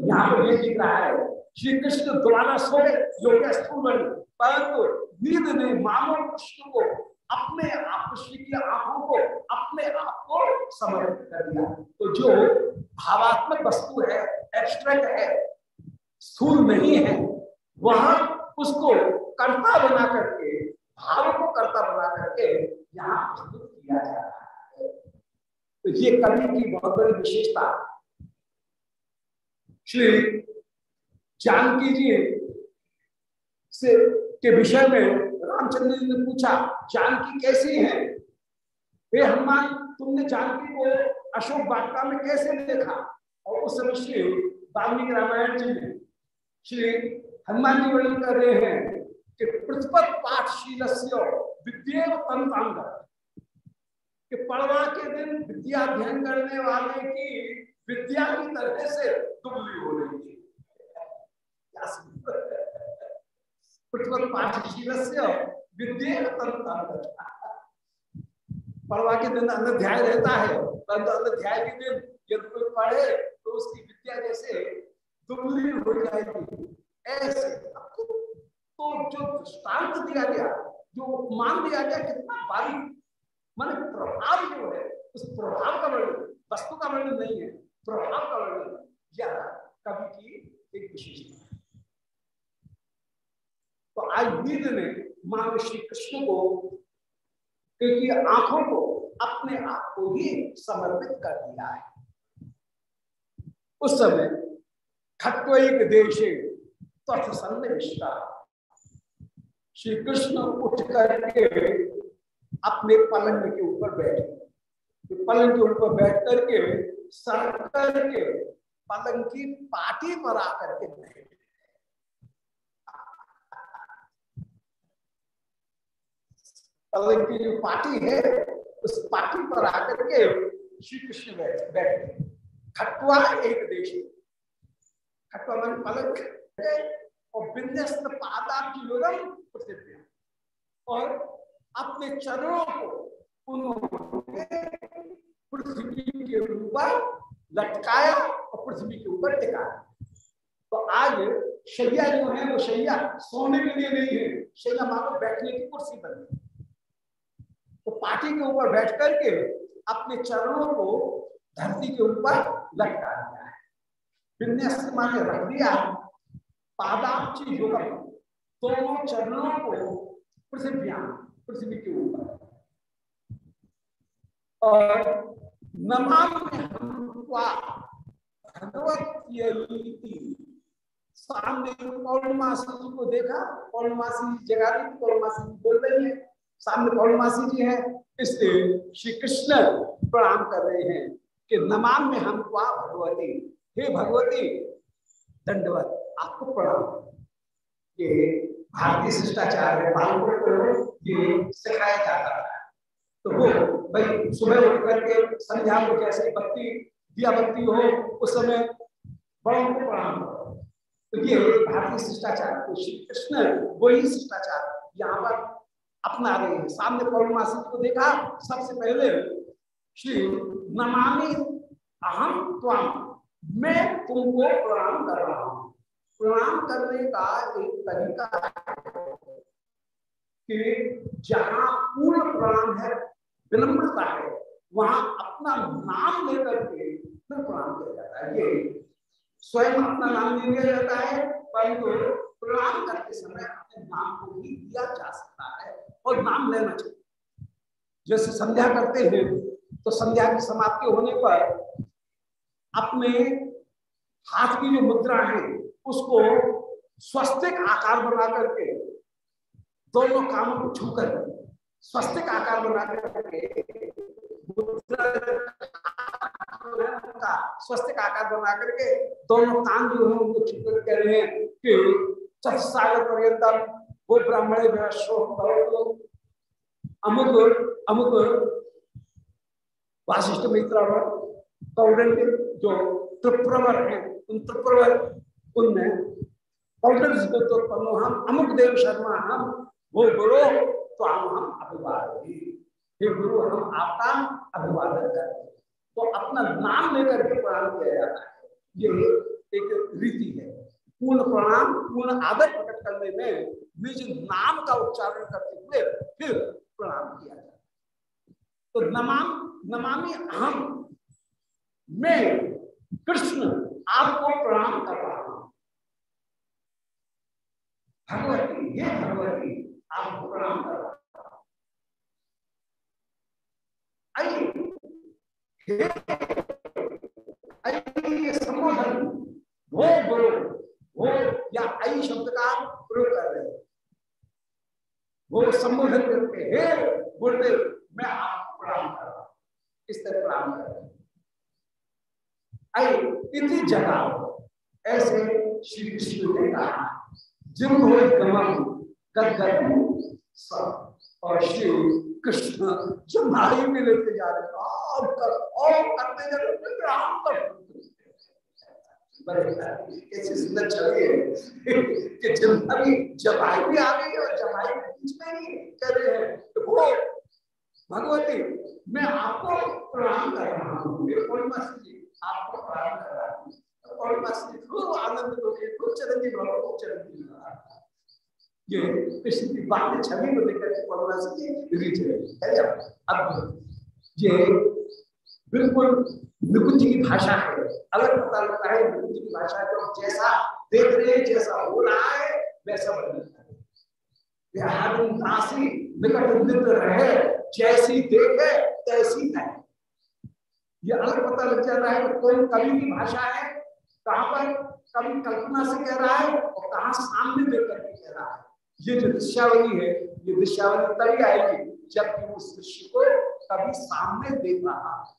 यहाँ पर यह दिख रहा है, श्री कृष्ण द्वारा सोए योग्य स्थूल वर्णन परंतु नींद ने मानव कृष्ण को अपने आप की आँखों को, अपने आप को समर्पित कर दिया। तो जो भावात्मक वस्तु है एब्स्ट्रैक्ट है, स्थूल नहीं है, वह उसको कर्ता बना करके, भाव को कर्ता बना करके यहाँ प्रस्तुत किया जा रहा है। तो ये कवि की बहुत बड़ी विशेषता। श्री जानकी जी से के विषय में रामचंद्र जी ने पूछा, जानकी कैसी है? वे हनुमान, तुमने जानकी को अशोक वाटिका में कैसे देखा? और उस समय श्री वाल्मीकि रामायण जी में श्री हनुमान जी वर्णन कर रहे हैं कि पृथ्वत पाठशील विद्या तंतांग कि पड़वा के दिन विद्या अध्ययन करने वाले की विद्या की तरह से दुबली हो रही थी। पृथ्वी विद्या पड़वा के दिन अनध्याय रहता है, परंतु अनध्याय के दिन यदि कोई पढ़े तो उसकी विद्या जैसे दुबली हो जाएगी। ऐसे तो जो दृष्टांत दिया गया, जो मान दिया गया, कितना बारीक मान प्रभाव जो है, उस प्रभाव का वर्णन, वस्तु का वर्णन नहीं है, प्रभाव का वर्णन। या कवि की एक विशेषता। तो आज वीर ने मान श्री कृष्ण को, क्योंकि आँखों को अपने आप को ही समर्पित कर दिया है। उस समय खट्विक देश तथ सन्निष्ठा। श्री कृष्ण उठ करके अपने पलंग के ऊपर बैठ। बैठे पलंग के ऊपर बैठ करके सर करके पलंग की पाटी पर आकर के बैठे। की जो पार्टी है, उस पार्टी पर आकर के श्री कृष्ण बैठे खटुआ एक देश। खटुआ मन पलंग और विन्यस्त पादाब्जोरम पृथ्वी और अपने चरणों को उन्होंने पृथ्वी के ऊपर लटकाया और पृथ्वी के ऊपर टिकाया। तो आज शैया जो है, वो शैया सोने के लिए नहीं है। शैया मानो बैठने की कुर्सी बनी तो पार्टी के ऊपर बैठ करके अपने चरणों को धरती के ऊपर लटका दिया है। माने रख दिया पादाची युगम, दोनों चरणों को पृथ्वी पृथ्वी के ऊपर। और नमाम सामने पौर्णमासी को देखा, पौर्णमासी जगा दी पौर्णमासी बोल रही है। सामने पौर्णमासी जी है। इसलिए श्री कृष्ण प्रणाम कर रहे हैं कि नमाम में हम क्वा भगवती। हे भगवती, दंडवत, आपको प्रणाम। ये भारतीय शिष्टाचार को ये सिखाया जाता है तो वो भाई सुबह उठ करके संध्या को जैसे बत्ती, दिया बत्ती हो, उस समय बड़ों को प्रणाम तो ये भारतीय शिष्टाचार तो श्री कृष्ण वही शिष्टाचार यहाँ पर अपना रहे हैं। सामने पौर्णमासी को देखा, सबसे पहले श्री नमामि अहम त्वाम, मैं तुमको प्रणाम कर रहा हूँ। प्रणाम करने का एक तरीका कि जहाँ पूर्ण प्रणाम है, विनम्रता है, वहाँ अपना नाम लेकर के फिर प्रणाम किया जाता है। ये स्वयं अपना नाम नहीं लिया जाता है, परंतु प्रणाम करते समय अपने नाम को भी दिया जा सकता है। और नाम लेना चाहिए। जैसे संध्या करते हैं तो संध्या की समाप्ति होने पर अपने हाथ की जो मुद्रा है, उसको स्वस्तिक आकार बना करके दोनों कामों को छूकर, स्वस्तिक आकार बना करके स्वस्तिक आकार बना करके दोनों काम जो है, उनको छूकर कह रहे हैं कि चतुसागर पर्यतम वो ब्राह्मण अमुक अमुक वाशिष्ठ मित्र कौंडल्य जो त्रिप्रवर है, उन त्रिप्रवर, उनमें कौंडल्य हम अमुक देव शर्मा, हम वो गुरु तो हम हम अभिवादन हे गुरु, हम आपका अभिवादन करते तो अपना नाम लेकर के प्रणाम किया जाता है। ये एक रीति है। पूर्ण प्रणाम, पूर्ण आदर प्रकट करने में निज नाम का उच्चारण करते हुए फिर प्रणाम किया जाए तो नमाम, नमामि अहम मैं कृष्ण आपको प्रणाम कर रहा हूँ। भगवती, ये भगवती आपको प्रणाम कर रहा आइए संबोधन गुरु वो या आई शब्द का प्रयोग कर रहे हैं। वो संबोधन करके, हे गुरुदेव, मैं आपको प्रणाम कर रहा इस तरह प्रणाम कर रहे आई जगह ऐसे श्री कृष्ण ने कहा, जिम हो, गमन गदगद और श्री कृष्ण जो भाई में लेते जा रहे और कर और करते जा रहे कैसी सुंदर छवि है? कि अभी जमाई भी आ गई और जमाई बीच में ही कर रहे हैं तो भगवती, मैं आपको प्रणाम कर रहा हूँ, मेरे आपको प्रणाम कर रहा हूँ पूर्णिमा जी ये छवि को देखकर अब बिल्कुल निकुंज की भाषा है। अलग पता लगता है निकुंज की भाषा जो जैसा देख रहे हैं जैसा हो रहा है, वैसा दासी निकट रहे, जैसी देखे, तैसी है ये अलग पता लग जाता है कोई कवि की भाषा है, कहाँ पर कवि कल्पना से कह रहा है और कहा सामने देख करके कह रहा है। ये जो दृश्यावली है, ये दृश्यावली तभी आएगी जबकि उस दृश्य को कभी सामने देख रहा है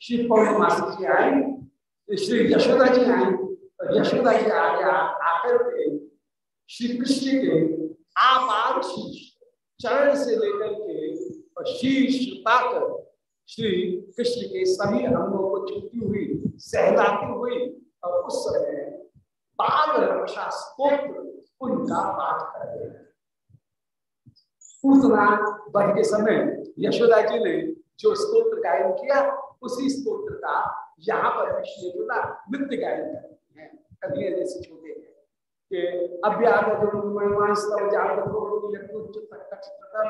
श्री पौर्णमासी जी आई श्री यशोदा जी आई यशोदा जी आगे आकर के श्री कृष्ण के आपाद शीश चरण से लेकर के शीश तक श्री कृष्ण के सभी अंगों को चुपती हुई, सहलाती हुई, और उस समय बाल रक्षा स्त्रोत्र उनका पाठ कर रहे हैं। बढ़ के समय यशोदा जी ने जो स्त्रोत्र गायन किया उसी स्त्रोत्र का यहाँ पर यशोदा नृत्य गायन कभी छोटे हैं कि अभ्यागतस्तव जागतो यत्नुच्युतकटितकं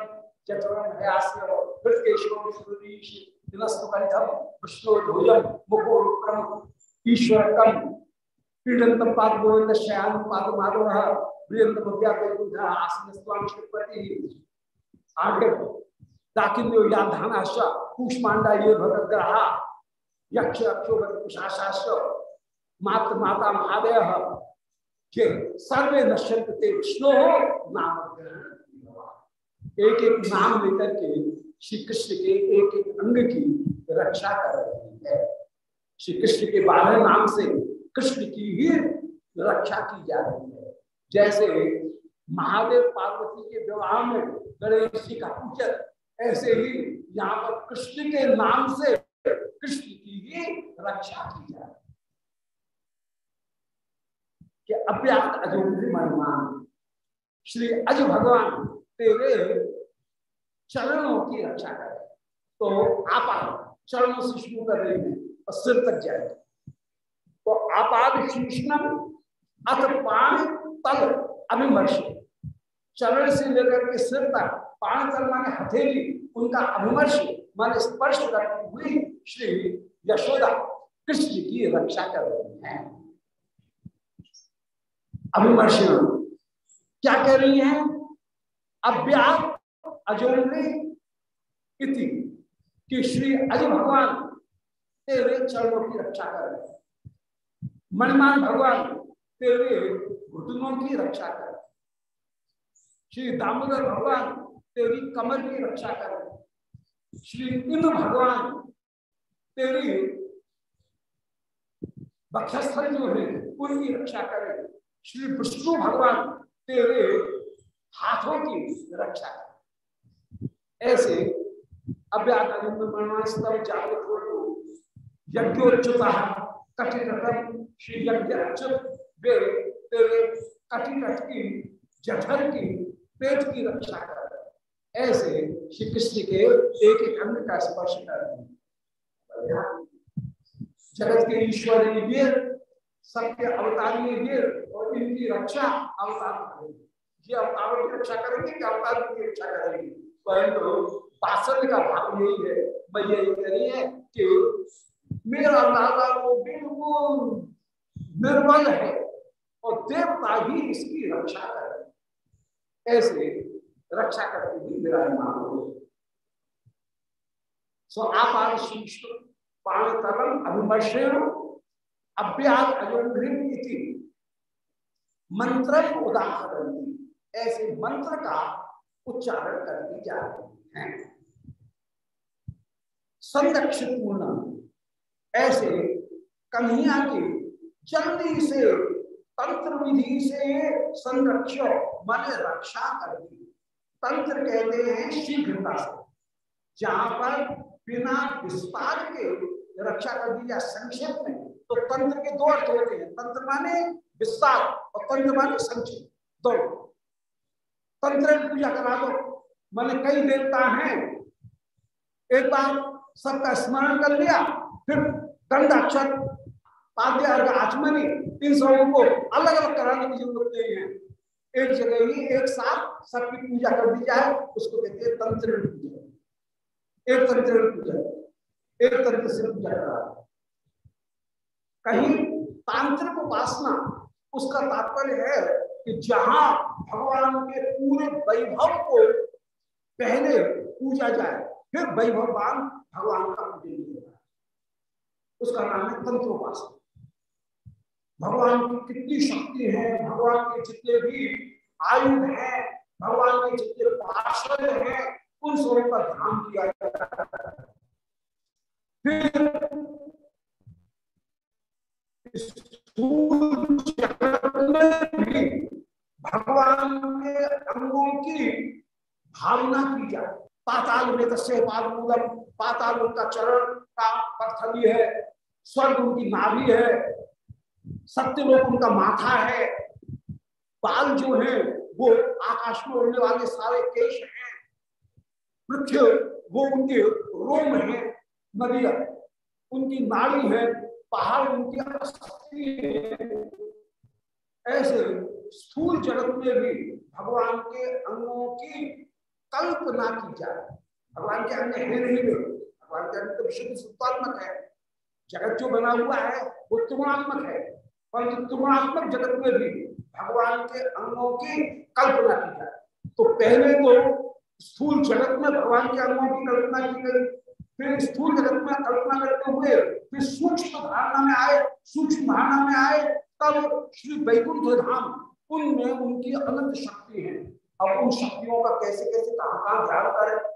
चतुरं हयास्य हृत्केशवं सुरीश दिनस्तुकण्ठं विष्णोर्भुजं मुखोरुक्रम ईश्वरकं क्रीडन्तं पादगोविन्द शयानं पादमाधवः प्रियन्तं अभ्यागतुः आसनस्त्वां श्रीपतिः। आगे दाकिन्यो याधानाश्च कूष्माण्डा ये भगग्रहा यक्ष अक्षोभत कुशाशाश्च मात माता महादयः कि सर्वे नश्यंत ते विष्णु नाम एक एक नाम लेकर के श्री कृष्ण के एक एक अंग की रक्षा कर रही है। श्री कृष्ण के बारह नाम से कृष्ण की ही रक्षा की जा रही है। जैसे महादेव पार्वती के विवाह में गणेश जी का पूजन ऐसे ही यहाँ पर कृष्ण के नाम से कृष्ण की ही रक्षा की जाए। कि अव्याप्त अजोधि महिमान श्री अज भगवान तेरे चरणों की रक्षा करे। तो आप चरणों से शुरू कर रही है, और सिर तक जाए। तो आपाद शीर्षणम अथ पाण तल अभिमर्श चरण से लेकर के सिर तक पाण माने हथेली, उनका अभिमर्श माने स्पर्श करती हुई श्री यशोदा कृष्ण की रक्षा कर रही है। अभिमर्शन क्या कह रही है? अव्याप अजोमनी इति कि श्री अज भगवान तेरे चरणों की रक्षा कर रहे हैं। मणिमान भगवान, तेरे घुटनों की रक्षा कर श्री दामोदर भगवान तेरी कमर की रक्षा कर। श्री इंद्र भगवान तेरी बक्षस्थल जो है, उनकी रक्षा करे। श्री विष्णु भगवान तेरे हाथों की रक्षा करें। ऐसे जागृत यज्ञोच्युता श्री तेरे की, जठर की पेट की रक्षा कर। ऐसे श्री कृष्ण के एक एक अंग का स्पर्श कर। जगत के ईश्वर ये सबके अवतारी वीर और इनकी रक्षा अवतार करेंगे ये अवतारों की रक्षा करेंगे कि अवतार की रक्षा करेंगे। परंतु पासन का भाव यही है, मैं यही कह रही है कि मेरा लाला वो बिल्कुल निर्मल है और देवता ही इसकी रक्षा करे। ऐसे रक्षा करके भी विराजमान हो सो आप शीर्ष पाण अभिमर्शन अभ्यास अयोग्री मंत्र उदाहरण ऐसे मंत्र का उच्चारण करती जा रही है। संरक्षित पूर्ण ऐसे कन्हैया की जल्दी से तंत्र विधि से संरक्ष, मन रक्षा कर दी तंत्र कहते हैं शीघ्रता से, जहाँ पर बिना विस्तार के रक्षा कर दी जाए संक्षेप में। तो तंत्र के दो अर्थ होते हैं, तंत्र माने विस्तार और तंत्र माने संक्षेप। दो, तंत्र पूजा करा दो। मैंने कई देवता हैं, एक बार सबका स्मरण कर लिया, फिर दंडाक्षर पाद्य अर्घ आचमनी इन सबों को अलग अलग कराने की ज़रूरत नहीं है। एक जगह ही, एक साथ सबकी पूजा कर दी जाए, उसको कहते हैं तंत्र पूजा। एक तंत्र पूजा, एक तंत्र से पूजा करा। कहीं तांत्रिक उपासना उसका तात्पर्य है कि जहाँ भगवान के पूरे वैभव को पहले पूजा जाए, फिर वैभवान भगवान का पूजन किया उसका नाम है तंत्रोपासना। भगवान की कितनी शक्ति है, भगवान के जितने भी आयु है, भगवान के जितने पार्षद हैं, उन सबों का ध्यान किया जाता भगवान के अंगों की भावना की जाए पाताल में तस्य पादमूलम, पाताल उनका चरण का पथली है, स्वर्ग उनकी नाभि है सत्यलोक उनका माथा है, बाल जो है, वो आकाश में उड़ने वाले सारे केश हैं, पृथ्वी, वो उनके रोम है, नदिया, उनकी नाड़ी है, पहाड़ उनकी है। ऐसे स्थूल जगत में भी भगवान के अंगों की कल्पना की जाए। भगवान के अंग है नहीं भगवान के अंग तो विशुद्ध सुत्तात्मक है। जगत जो बना हुआ है, वो त्रिगुणात्मक है। परंतु त्रिगुणात्मक जगत में भी भगवान के अंगों की कल्पना की जाए तो पहले तो स्थूल जगत में भगवान के अंगों की कल्पना की गई, फिर स्थूल जगत में कल्पना करते हुए, फिर सूक्ष्म धारणा में आए, सूक्ष्म धारणा में आए, तब श्री वैकुंठ धाम, उनमें उनकी अनंत शक्ति है। अब उन शक्तियों का कैसे कैसे कहाँ कहाँ ध्यान करें?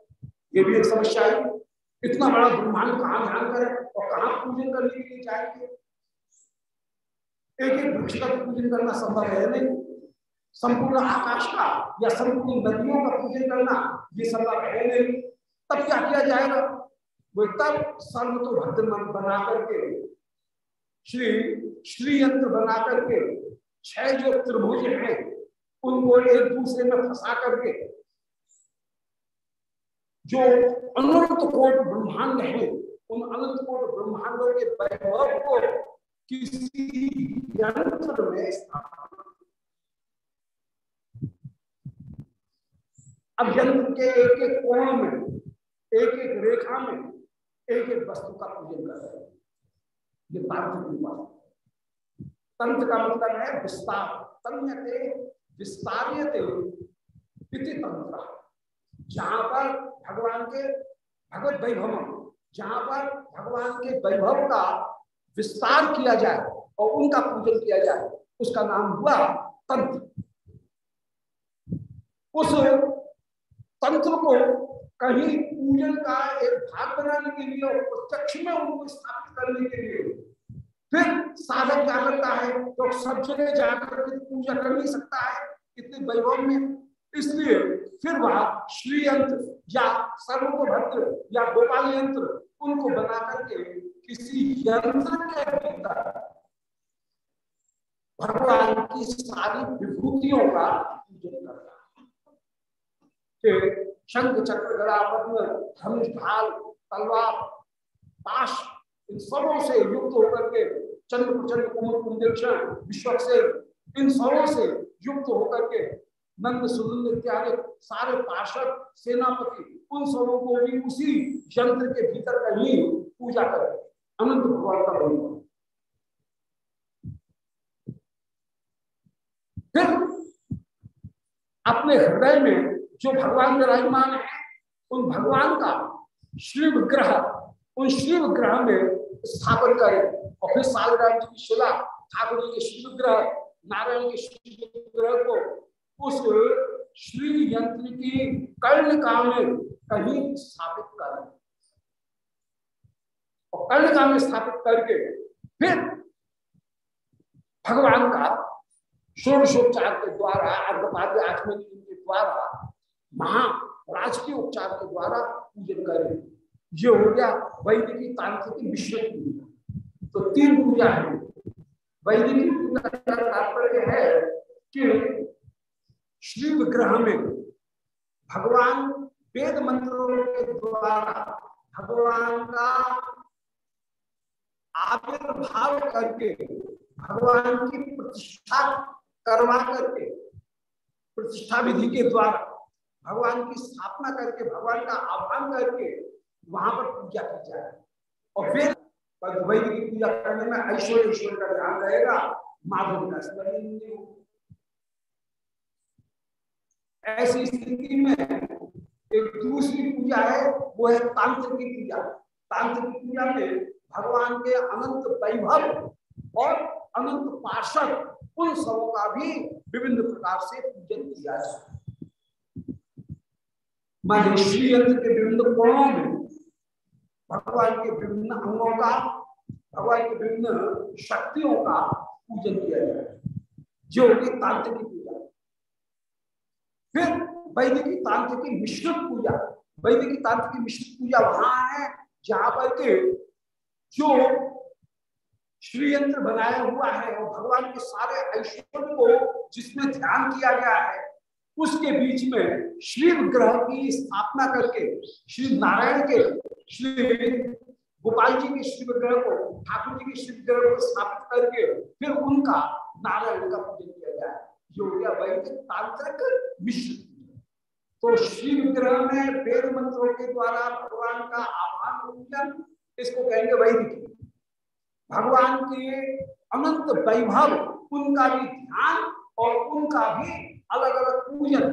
ये भी एक समस्या है। इतना बड़ा ब्रह्मांड कहाँ ध्यान करें? और कहाँ पूजन करने के लिए जाएँगे? एक एक वृक्ष का पूजन करना संभव है नहीं? संपूर्ण आकाश का या संपूर्ण नदियों का पूजन करना ये संभव है नहीं? तब क्या किया जाएगा? वो तब सर्व तो भद्र बना करके श्री श्री यंत्र बना करके छह जो त्रिभुज हैं, उनको एक दूसरे में फंसा करके, जो अनंत कोट ब्रह्मांड है, उन अनंत कोट ब्रह्मांडों के वैभव को किसी यंत्र में अब यंत्र के एक एक कोण में एक एक रेखा में एक एक वस्तु का पूजन कर रहे हैं। ये तांत्रिक तंत्र का मतलब है विस्तार। तन्यते, विस्तारियते इति तंत्र जहाँ पर भगवान के भगवत वैभव जहाँ पर भगवान के वैभव का विस्तार किया जाए और उनका पूजन किया जाए, उसका नाम हुआ तंत्र। उस तंत्र को कहीं पूजन का एक भाग बनाने के लिए प्रत्यक्ष में उनको स्थापित करने के लिए फिर साधक क्या करता है? तो सब जगह जाकर पूजा कर नहीं सकता है, इतने वैभव में। इसलिए फिर वह श्री यंत्र या सर्वभद्र या गोपाल यंत्र उनको बना करके किसी यंत्र के भीतर भगवान की सारी विभूतियों का पूजन करता शंख चक्र गदा पद्म धनुष ढाल, तलवार, पाश, इन सबों से युक्त होकर के चंद्र प्रचंड कुमुद कुंदेक्षण विश्व से इन सबों से युक्त होकर के नंद सुनंद इत्यादि सारे पार्षद, सेनापति, उन सबों को भी उसी यंत्र के भीतर कहीं पूजा करें अनंत भगवान का बलिदान फिर अपने हृदय में जो भगवान विराजमान है, उन भगवान का श्री विग्रह उन श्री विग्रह में स्थापन करें। और फिर सालराम जी की शिला, ठाकुर जी के श्री विग्रह नारायण के श्री विग्रह को उस श्री यंत्र की कर्णिका में कहीं स्थापित करें। और कर्णिका में स्थापित करके फिर भगवान का षोडशोपचार के द्वारा अर्धपाद्य आत्म के द्वारा महा राजकीय उपचार के द्वारा पूजन करें। ये हो गया वैदिक तांत्रिक विश्व पूजा। तो तीन पूजा है। वैदिक पूजा का तात्पर्य है कि श्री विग्रह में भगवान वेद मंत्रों के द्वारा, भगवान का आविर्भाव करके, भगवान की प्रतिष्ठा करवा करके, प्रतिष्ठा विधि के द्वारा भगवान की स्थापना करके, भगवान का आह्वान करके वहाँ पर पूजा की जाए। और फिर वैदिक की पूजा करने में ऐश्वर्य, ईश्वर का ध्यान रहेगा, माधव का स्मरण नहीं ऐसी स्थिति में एक दूसरी पूजा है, वो है तांत्रिक पूजा। तांत्रिक पूजा में भगवान के अनंत वैभव और अनंत पार्षद, उन सबों का भी विभिन्न प्रकार से पूजन किया जाए। माने श्री यंत्र के विभिन्न कोणों में भगवान के विभिन्न अंगों का, भगवान के विभिन्न शक्तियों का पूजन किया जाए। जो कि तांत्रिक पूजा। फिर वैदिक तांत्रिक मिश्रित पूजा। वैदिक तांत्रिक मिश्रित पूजा वहाँ है जहाँ पर के जो श्रीयंत्र बनाया हुआ है और भगवान के सारे ऐश्वर्य को जिसमें ध्यान किया गया है, उसके बीच में श्री विग्रह की स्थापना करके, श्री नारायण के, श्री गोपाल जी के श्री विग्रह को, ठाकुर जी के श्री विग्रह को स्थापित करके फिर उनका नारायण का पूजन किया जाए जो गया वैदिक तांत्रिक मिश्र तो श्री विग्रह में वेद मंत्रों के द्वारा भगवान का आह्वान पूजन इसको कहेंगे वैदिक। भगवान के अनंत वैभव, उनका भी ध्यान और उनका भी अलग अलग पूजन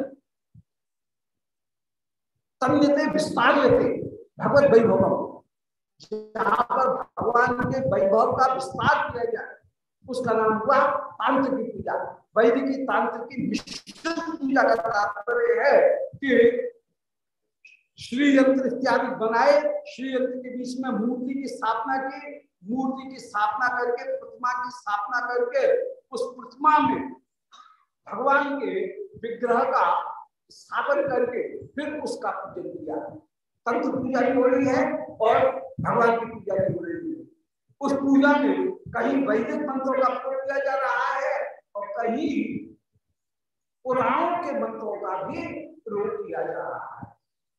तन्यते विस्तार्यते भगवत वैभव जहाँ पर भगवान के वैभव का विस्तार किया जाए, उसका नाम हुआ तांत्रिक पूजा। वैदिक तांत्रिक पूजा का तात्पर्य है कि श्री यंत्र इत्यादि बनाए श्री यंत्र के बीच में मूर्ति की स्थापना की, मूर्ति की स्थापना करके, प्रतिमा की स्थापना करके, उस प्रतिमा में भगवान के विग्रह का स्थापन करके फिर उसका पूजन किया। तंत्र पूजा भी हो रही है और भगवान की पूजा भी हो रही है। उस पूजा में कहीं वैदिक मंत्रों का प्रयोग किया जा रहा है और कहीं पुराणों के मंत्रों का भी प्रयोग किया जा रहा है।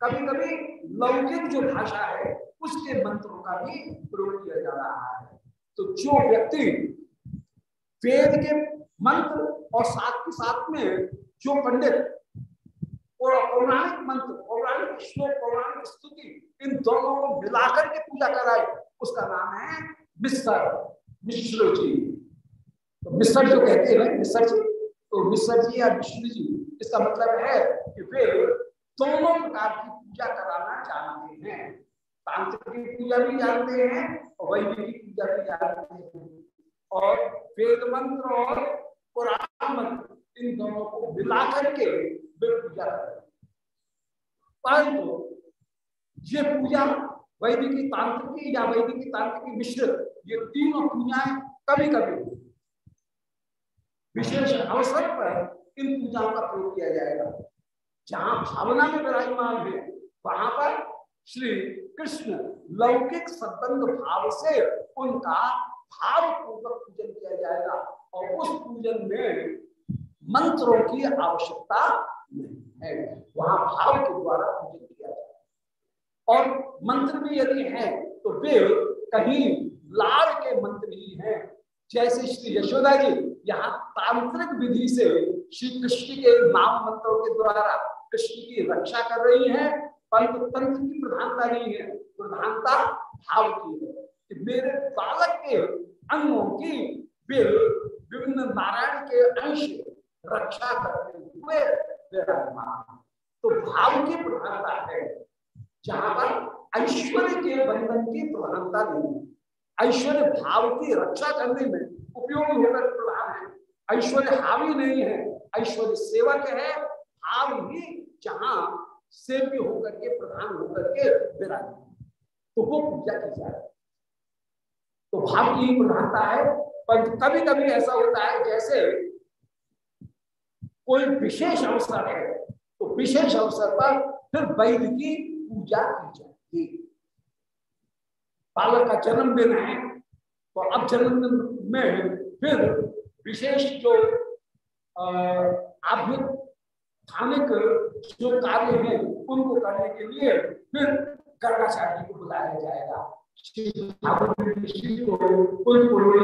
कभी कभी लौकिक जो भाषा है, उसके मंत्रों का भी प्रयोग किया जा रहा है। तो जो व्यक्ति वेद के मंत्र और साथ के साथ में जो पंडित और पौराणिक मंत्र, पौराणिक श्लोक, पौराणिक स्तुति, इन दोनों को मिलाकर के पूजा कराए उसका नाम है मिस्र मिश्र जी। तो मिश्र जो कहते हैं मिश्र जी तो मिश्र जी या विष्णु जी, इसका मतलब है कि वे दोनों प्रकार की पूजा कराना जानते हैं। तांत्रिक की पूजा भी जानते हैं और वैदिक की पूजा भी जानते हैं। और वेद मंत्र और पुराण मंत्र, इन दोनों को मिला करके वे पूजा करते परंतु ये पूजा वैदिक तांत्रिक या वैदिक तांत्रिक मिश्रित, ये तीनों पूजाएँ कभी कभी विशेष अवसर पर इन पूजाओं का प्रयोग किया जाएगा। जहाँ भावना में विराजमान है, वहाँ पर श्री कृष्ण लौकिक संबंध भाव से उनका भाव पूर्वक पूजन किया जाएगा और उस पूजन में मंत्रों की आवश्यकता नहीं है। वहाँ भाव के द्वारा पूजन किया जाए और मंत्र भी यदि है तो वे कहीं लाल के मंत्र ही हैं। जैसे श्री यशोदा जी, यहाँ तांत्रिक विधि से श्री कृष्ण के नाम मंत्रों के द्वारा कृष्ण की रक्षा कर रही है परंतु तंत्र की प्रधानता नहीं है, प्रधानता भाव की है। कि मेरे बालक के अंगों की वे विभिन्न नारायण के अंश रक्षा करते हुए तो भाव की प्रधानता है। जहाँ पर ऐश्वर्य के बंधन की प्रधानता नहीं है। ऐश्वर्य भाव की रक्षा करने में उपयोगी होकर प्रधान है। ऐश्वर्य हावी नहीं है। ऐश्वर्य सेवक है भाव ही जहाँ सेव्य होकर के, प्रधान होकर के विराज तो वो पूजा की जाए। तो भाव की प्रधानता है, पर कभी कभी ऐसा होता है, जैसे कोई विशेष अवसर है तो विशेष अवसर पर फिर वैद की पूजा की जाएगी बालक का जन्मदिन है तो अब जन्मदिन में फिर विशेष जो आभ्यस्थानिक जो कार्य है, उनको करने के लिए फिर गर्गाचार्य को बुलाया जाएगा।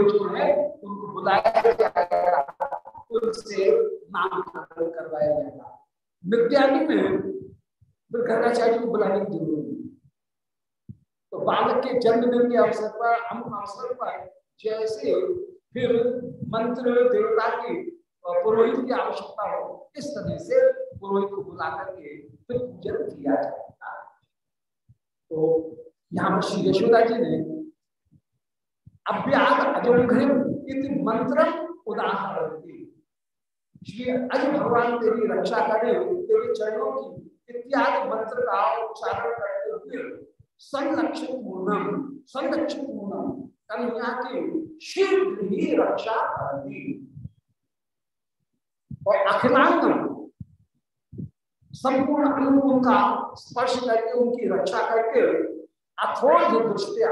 जो है, उनको बुलाया जाएगा। उनसे नामकरण करवाया जाएगा। विद्यालय में फिर गर्गाचार्य को बुलाने की ज़रूरत नहीं। तो बालक के जन्मदिन के अवसर पर हम अवसर पर जैसे फिर मंत्र देवता की पुरोहित की आवश्यकता हो, इस तरह से पुरोहित को बुला करके फिर पूजन किया जाएगा तो यहाँ पर श्री यशोदा जी ने अभ्यास अजोघ्रिम मंत्र उदाहरण श्री अज भगवान तेरी रक्षा करे, तेरे चरणों की इत्यादि मंत्र का उच्चारण करते हुए संरक्षित पूर्णम संरक्षित पूर्णम कन्या की शीघ्र ही रक्षा करनी और अखिलांगम संपूर्ण अंगों का स्पर्श करके, उनकी रक्षा करके अथोज दृष्टिया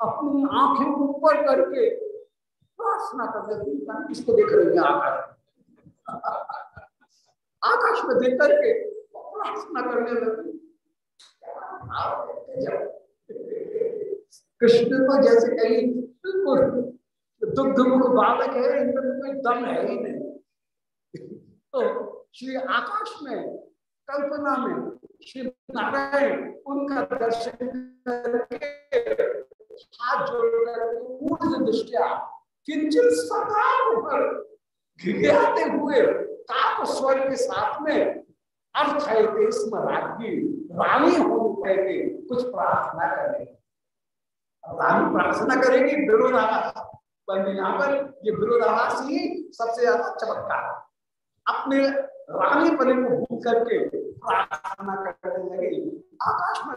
अपनी आँखें ऊपर करके प्रार्थना कर देती इसको देख रही है, आकाश [laughs] आकाश में देख करके प्रार्थना करने लगी। [laughs] कृष्ण को जैसे कहीं बिल्कुल दुग्ध मुख बालक है, इनमें तो कोई दम है ही नहीं। तो श्री आकाश में, कल्पना में, श्री नारायण उनका दर्शन करके हाथ जोड़कर दृष्टिया किंचित सकाल घिघियाते हुए ताप स्वर के साथ में, अर्थ है राज्ञी रानी होने कहते कुछ प्रार्थना करें। रानी प्रार्थना करेगी विरोधाभास पर यहाँ पर ये विरोधाभास ही सबसे ज़्यादा चमत्कार अपने रानी को भूल करके प्रार्थना करने लगे। आकाश में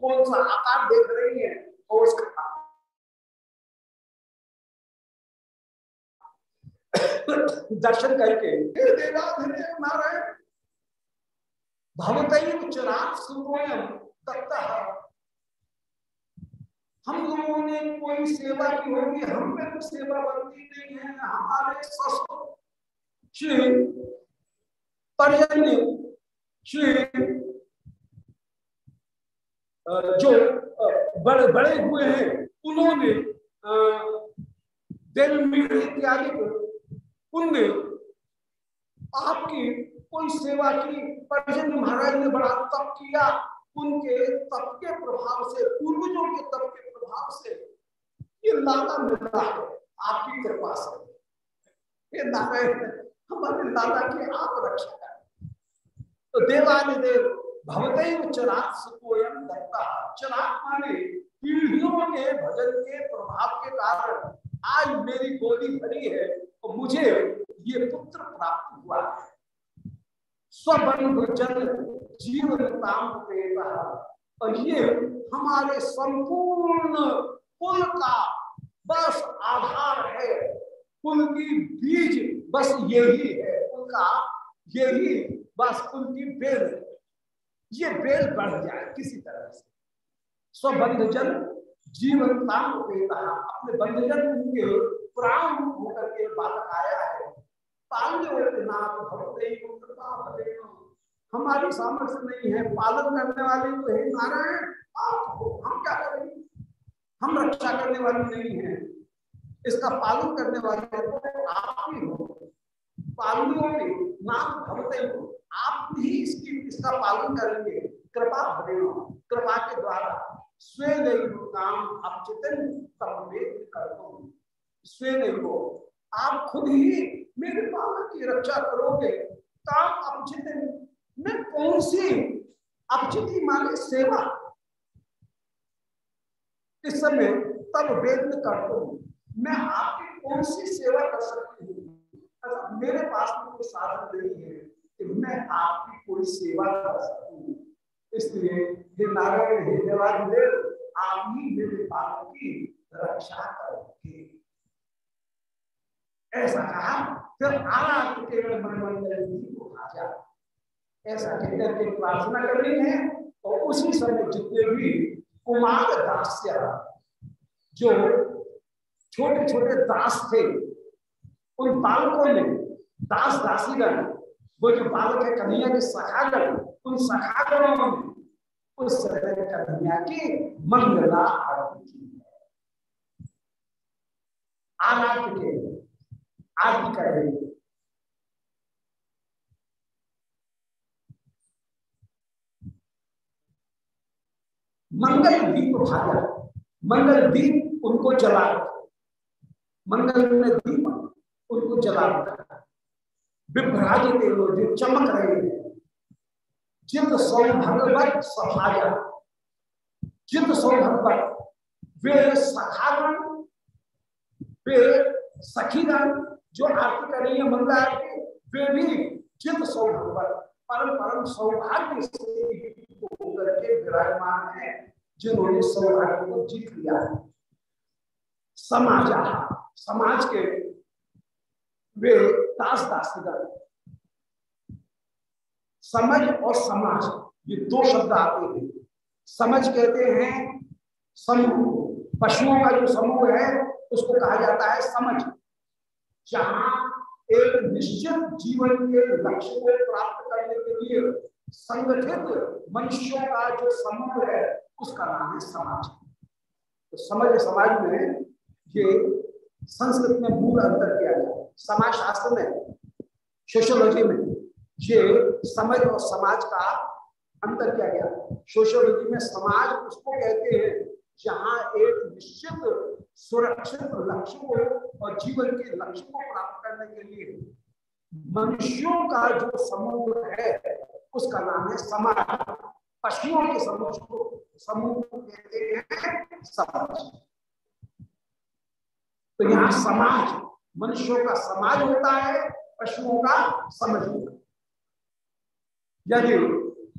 कौन सा आकार देख रही है? और उसका [coughs] दर्शन करके नारायण भवत हम लोगों ने कोई सेवा की होगी, हम में तो सेवा बनती नहीं है, हमारे श्री पर्जन्य श्री जो। बड़े बड़े हुए हैं, उन्होंने दिल इत्यादि पुण्य आपकी कोई सेवा की परजन महाराज ने बड़ा तप किया। उनके तप के प्रभाव से, पूर्वजों के तप के प्रभाव से ये लादा मिलता है, आपकी कृपा से। ये नारायण हमारे लादा की आप रक्षा करें। तो देवादिदेव भवते चरात सुकोयम दत्ता चरात माने पीढ़ियों के भजन के प्रभाव के कारण आज मेरी गोली भरी है तो मुझे ये पुत्र प्राप्त हुआ है। और ये हमारे संपूर्ण कुल का बस आधार है। कुल की बीज बस यही है। उनका यही बस उनकी बेल। ये बेल बढ़ जाए किसी तरह से। स्वबंधजन जीवन अपने बंधजन उनके प्राण होकर के बालक आया है। हमारी सामर्थ्य नहीं है पालन करने वाले तो है नारायण, आप हो, हम क्या करेंगे हम रक्षा करने वाले नहीं है। इसका पालन करने वाले तो आप ही हो। पालनियों में नाम भरते हो आप ही इसकी, इसका पालन करेंगे। कृपा भरेगा कृपा के द्वारा स्वयं काम अपचितन कर दो स्वे को आप खुद ही मेरे बालक की रक्षा करोगे काम अपचित मैं कौन सी अपचिति माने सेवा इस समय तब वेद कर दो मैं आपकी कौन सी सेवा कर सकती हूँ? मेरे पास में कोई साधन नहीं है कि मैं आपकी कोई सेवा कर सकूँ इसलिए हे नारायण, हे देवादिदेव आप ही मेरे बालों की रक्षा करोगे। ऐसा कहा फिर आराध केवल ऐसा कहकर के प्रार्थना करनी है और उसी समय जितने भी कुमार दास्य जो छोटे छोटे दास थे, उन बालकों ने, दास दासीगण, वो जो बालक है कन्हैया के सखागण, उन सखागणों ने उस समय कन्हैया की मंगला आरती की। आराध के आरती कर रही मंगल दीप भाजा मंगल दीप उनको जला मंगल में दीप उनको जला विभ्राज जो चमक रहे हैं, जित सौभगवत सभाजा जित सौभगवत वे सखागण, वे सखीगण जो आरती कर रही है, मंगल आरती, वे भी जित सौभगवत परम परम सौभाग्य से विराजमान है, जिन्होंने सौभाग्य को जीत लिया है। समाज समाज के वे दास दासीगण समझ और समाज, ये दो शब्द आते हैं। समझ कहते हैं समूह। पशुओं का जो समूह है उसको कहा जाता है समझ। जहाँ एक निश्चित जीवन के लक्ष्य को प्राप्त करने के लिए संगठित मनुष्यों का जो समूह है, उसका नाम है समाज। तो समझ, समाज में ये संस्कृत में मूल अंतर किया गया समाज शास्त्र में सोशोलॉजी में ये समझ और समाज का अंतर किया गया सोशियोलॉजी में समाज उसको कहते हैं जहाँ एक निश्चित सुरक्षित लक्ष्य को और जीवन के लक्ष्य को प्राप्त करने के लिए मनुष्यों का जो समूह है, उसका नाम है समाज। पशुओं के समूह को समूह कहते हैं समाज। तो यहाँ समाज, मनुष्यों का समाज होता है, पशुओं का समझ होता है। यदि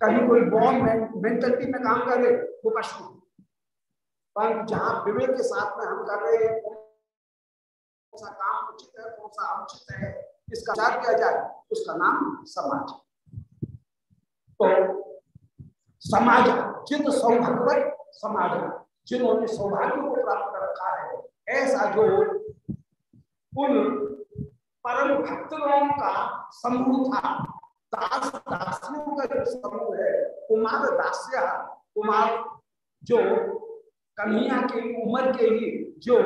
कहीं कोई बॉर्न मेंटलिटी में काम करे वो पशु। पर जहाँ विवेक के साथ में हम कर रहे हैं, कौन सा काम उचित है, कौन सा अनुचित है इसका विचार किया जाए, उसका नाम समाज तो समाज चित सौभाग्य समाज जिन्होंने सौभाग्य को प्राप्त कर रखा है, ऐसा जो उन परम भक्तों का समूह था, दास दासियों का जो समूह है, कुमार दास्य, कुमार जो कन्हैया की उम्र के ही जो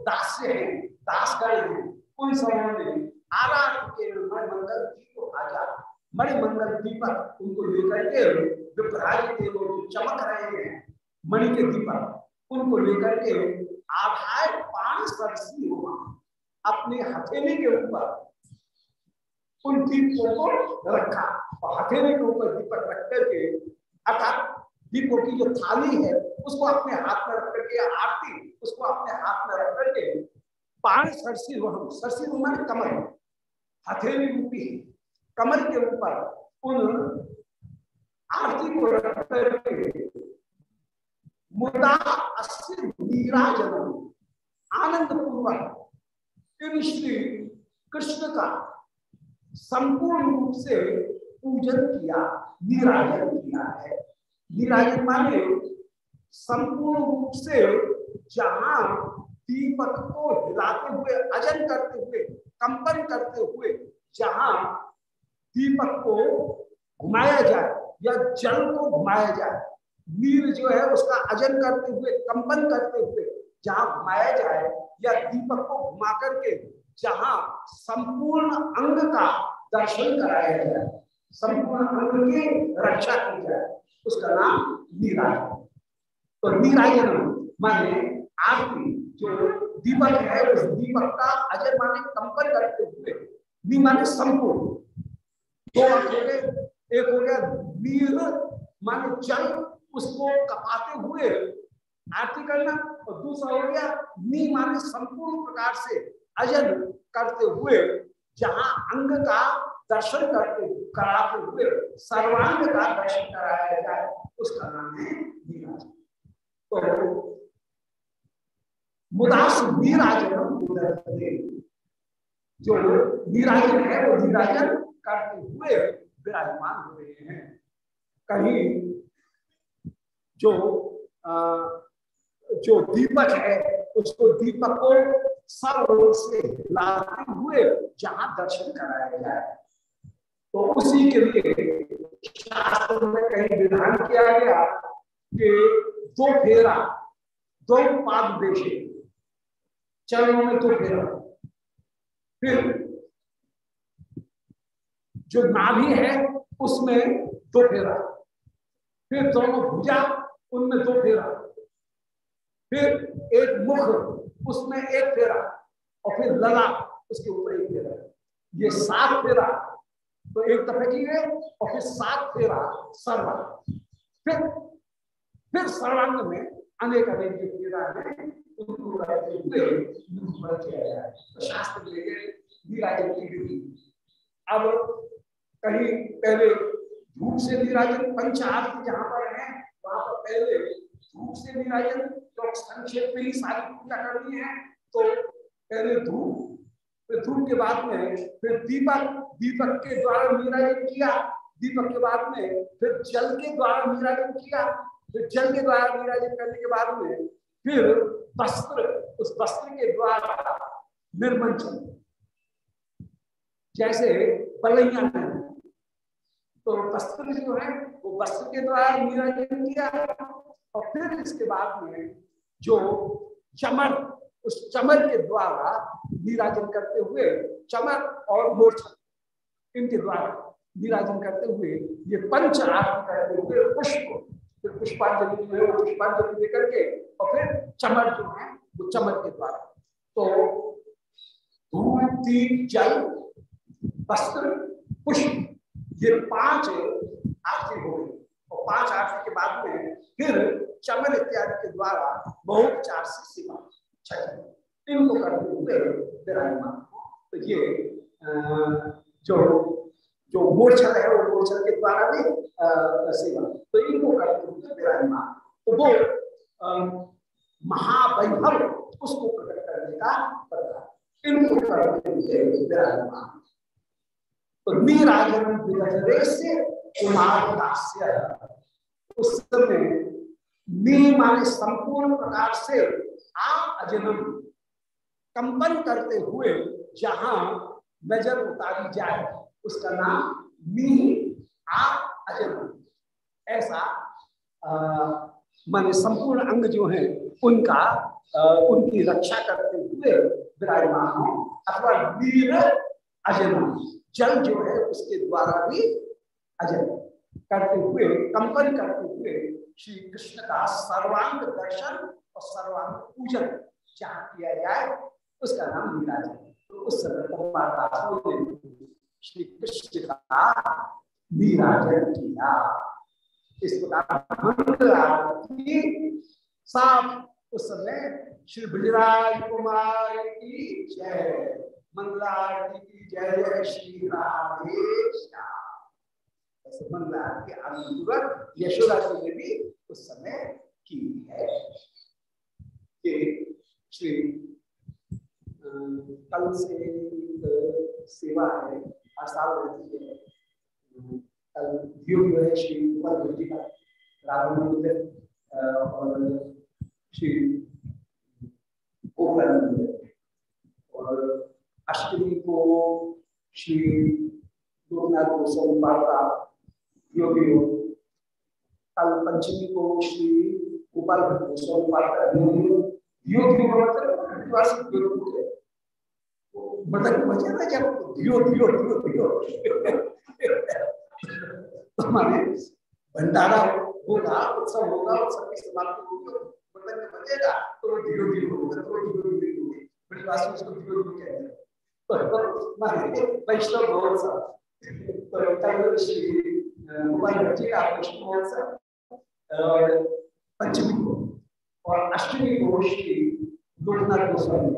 दास्य है, दास गए हैं उन समूह ने आराध के मंगल जी को आजा मणिमंगल दीपक उनको लेकर के विभ्राज के वो जो चमक रहे हैं, मणि के दीपक उनको लेकर के आधार पान सरसी हुआ, अपने हथेली के ऊपर, उन दीपों को रखा, और हथेली के ऊपर दीपक रख करके, अर्थात दीपों की जो थाली है, उसको अपने हाथ में रख करके, आरती, उसको अपने हाथ में रख करके, पान सरसी सरसी माने कमर हथेली रूपी कमर के ऊपर उन आरती को रख करके, मुदा अस्थिर नीराजन आनंद पूर्वक इन श्री कृष्ण का संपूर्ण रूप से पूजन किया, निराजन किया है। निराजन माने संपूर्ण रूप से जहाँ दीपक को हिलाते हुए, अजन करते हुए, कंपन करते हुए जहाँ दीपक को घुमाया जाए या जल को घुमाया जाए नीर जो है उसका अजन करते हुए, कंपन करते हुए जहाँ घुमाया जाए या दीपक को घुमा करके जहाँ संपूर्ण अंग का दर्शन कराया जाए, संपूर्ण अंग की रक्षा की जाए। उसका नाम नीराजन तो नीराजन माने आरती जो दीपक है, उस दीपक का अजय माने कंपन करते हुए, नी माने संपूर्ण। दो अर्थ हो गए, एक हो गया नीर माने जल उसको कपाते हुए आरती करना, और दूसरा हो गया नी माने संपूर्ण प्रकार से अजन करते हुए, जहाँ अंग का दर्शन करते हुए कराते हुए सर्वांग का दर्शन कराया जाए उसका नाम है नीराज तो मुदास जो नीराजन है वो नीराजन करते हुए विराजमान हो रहे हैं। कहीं जो आ, जो दीपक है उसको दीपक को ओर से लाते हुए जहाँ दर्शन कराया जाए। तो उसी के लिए शास्त्र में कहीं विधान किया गया कि दो फेरा दो पाद देशे चरणों में दो फेरा। फिर जो नाभि है, उसमें दो फेरा। फिर दोनों भुजा, उनमें दो फेरा। फिर एक मुख, उसमें एक फेरा। और फिर लला, उसके ऊपर एक फेरा। ये सात फेरा तो एक दफे की गए और फिर सात फेरा सर्वांग फिर फिर सर्वांग में अनेक अनेक जो फेरा है उनको शास्त्र विधि अब कहीं पहले धूप से विराजन पंच आरती जहाँ पर है, वहाँ पर पहले धूप से विराजन तो संक्षेप में ही सारी पूजा करनी है। तो पहले धूप, फिर धूप के बाद में फिर दीपक दीपक के द्वारा विराजन किया। दीपक के बाद में, फिर जल के द्वारा विराजन किया। फिर जल के द्वारा विराजन करने के बाद में, फिर वस्त्र, उस वस्त्र के द्वारा निर्मंचन जैसे बलैया तो वस्त्र जो है, वो वस्त्र के द्वारा निराजन किया। और फिर इसके बाद में जो चमर, उस चमर के द्वारा निराजन करते हुए, चमर और मोर्चा। इनके द्वारा निराजन करते हुए ये पंच आरती करते हुए पुष्प, फिर पुष्पांजलि पुष्पांजलि देकर के और फिर चमर जो है, वो चमर के द्वारा। तो धूप दीप जल, वस्त्र, पुष्प, ये पाँच आरती हो गई। और पाँच आरती के बाद में फिर चमन इत्यादि के द्वारा बहुत चार से सीमा छठी। इनको करते हुए विराजमान तो ये जो जो मोर्छल है वो मोर्छल के द्वारा भी सेवा। तो इनको करते विराजमान तो वो महावैभव, उसको प्रकट करने का इनको करते हुए विराजमान तो नीराजन उस समय माने संपूर्ण प्रकार से आ अजनम कंपन करते हुए जहाँ नज़र उतारी जाए उसका नाम नी आ अजनम ऐसा माने संपूर्ण अंग जो है उनका आ, उनकी रक्षा करते हुए विराजमान हो अथवा वीर अजनम जल जो है उसके द्वारा भी अजन करते हुए कंपन करते हुए श्री कृष्ण का सर्वांग दर्शन और सर्वांग पूजन जहाँ किया जाए उसका नाम तो उस समय श्री कृष्ण का नीराजन किया इस प्रकार साफ़ उस समय श्री ब्रजराज कुमार की जय मंगलारती की जय जय श्री राधे मंगलारती आनंदपूर्वक यशोदा जी ने भी उस समय की है कि श्री कल से एक सेवा है आसाव रहती है। कल योग है, श्री कुमार जी का राघव मंदिर और श्री गोपाल और अष्टमी को श्री लोकनाथ गोस्वामी वार्ता योगी कल पंचमी को श्री गोपाल गोस्वामी वार्ता योगी। मृतक बचे ना जब धियो धियो धियो धियो हमारे भंडारा होगा उत्सव होगा उत्सव की समाप्ति मृतक बचेगा तो धियो धियो होगा तो धियो धियो होगी बड़ी बात उसको धियो धियो कहते हैं? वैष्णव महोत्सव। तो श्री भगवान जी का वैष्णव महोत्सव और पंचमी को, और अष्टमी को श्री लोकनाथ गोस्वामी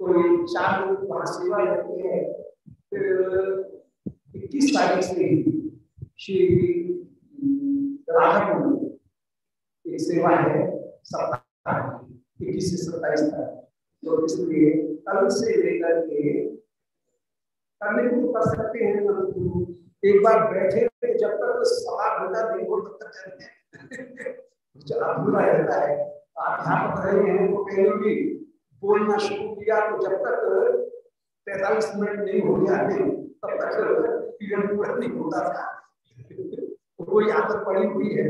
का तो ये चार लोग वहाँ सेवा रहती है इक्कीस तारीख से श्री राधा एक सेवा है, सप्ताह इक्कीस से सत्ताईस तक। तो इसलिए कल से लेकर के, करने को तो कर सकते हैं, परंतु एक बार बैठे जब तक सवाल होता नहीं हो तब तक करते हैं। [laughs] अधूरा रहता है। अध्यापक रहे हैं वो कहीं भी बोलना शुरू किया तो जब तक पैतालीस मिनट नहीं हो गया तब तक पीरियड पूरा नहीं होता था। तो कोई आदत पड़ी हुई है।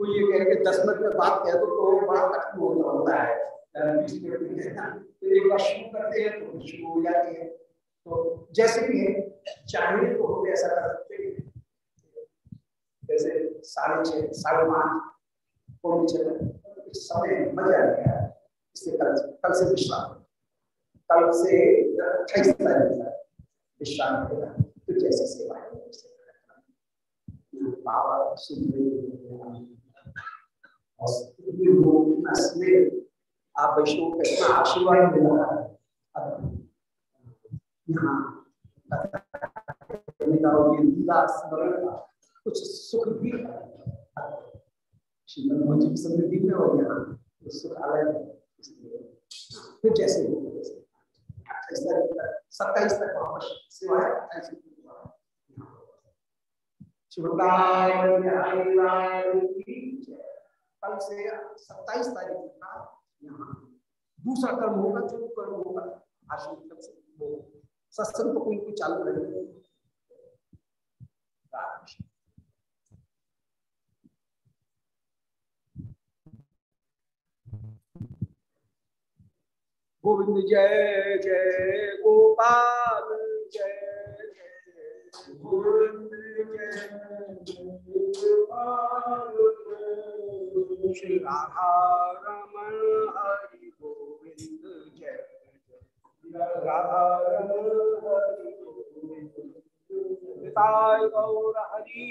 कोई ये कह के दस मिनट में बात कह दो तो बड़ा कठिन होता होता है। बीस मिनट में तो एक बार शुरू करते हैं तो शुरू हो जाती है। तो जैसे भी है चाहिए तो हम ऐसा कर सकते हैं। जैसे साढ़े छः साढ़े पाँच समय मज़ा आ गया। इससे कल कल से विश्राम। कल से अट्ठाईस तारीख तक विश्राम होगा तो जैसे सेवा है आप वैष्णव का इतना आशीर्वाद मिल रहा है यहाँ कुछ सुख भी श्रीमद मोची की समृद्धि में और यहाँ सुख आलय फिर जैसे सत्ताईस तक कल से सत्ताईस तारीख का यहाँ दूसरा कर्म होगा, जो कर्म होगा, आश्रम सत्संग तो कोई चालू रहेगा गोविंद जय जय गोपाल, जय जय गोविंद, जय गोपाल। श्री राधा रमन हरि गोविंद, जय राधा रमन हरि गोविंद गौर हरि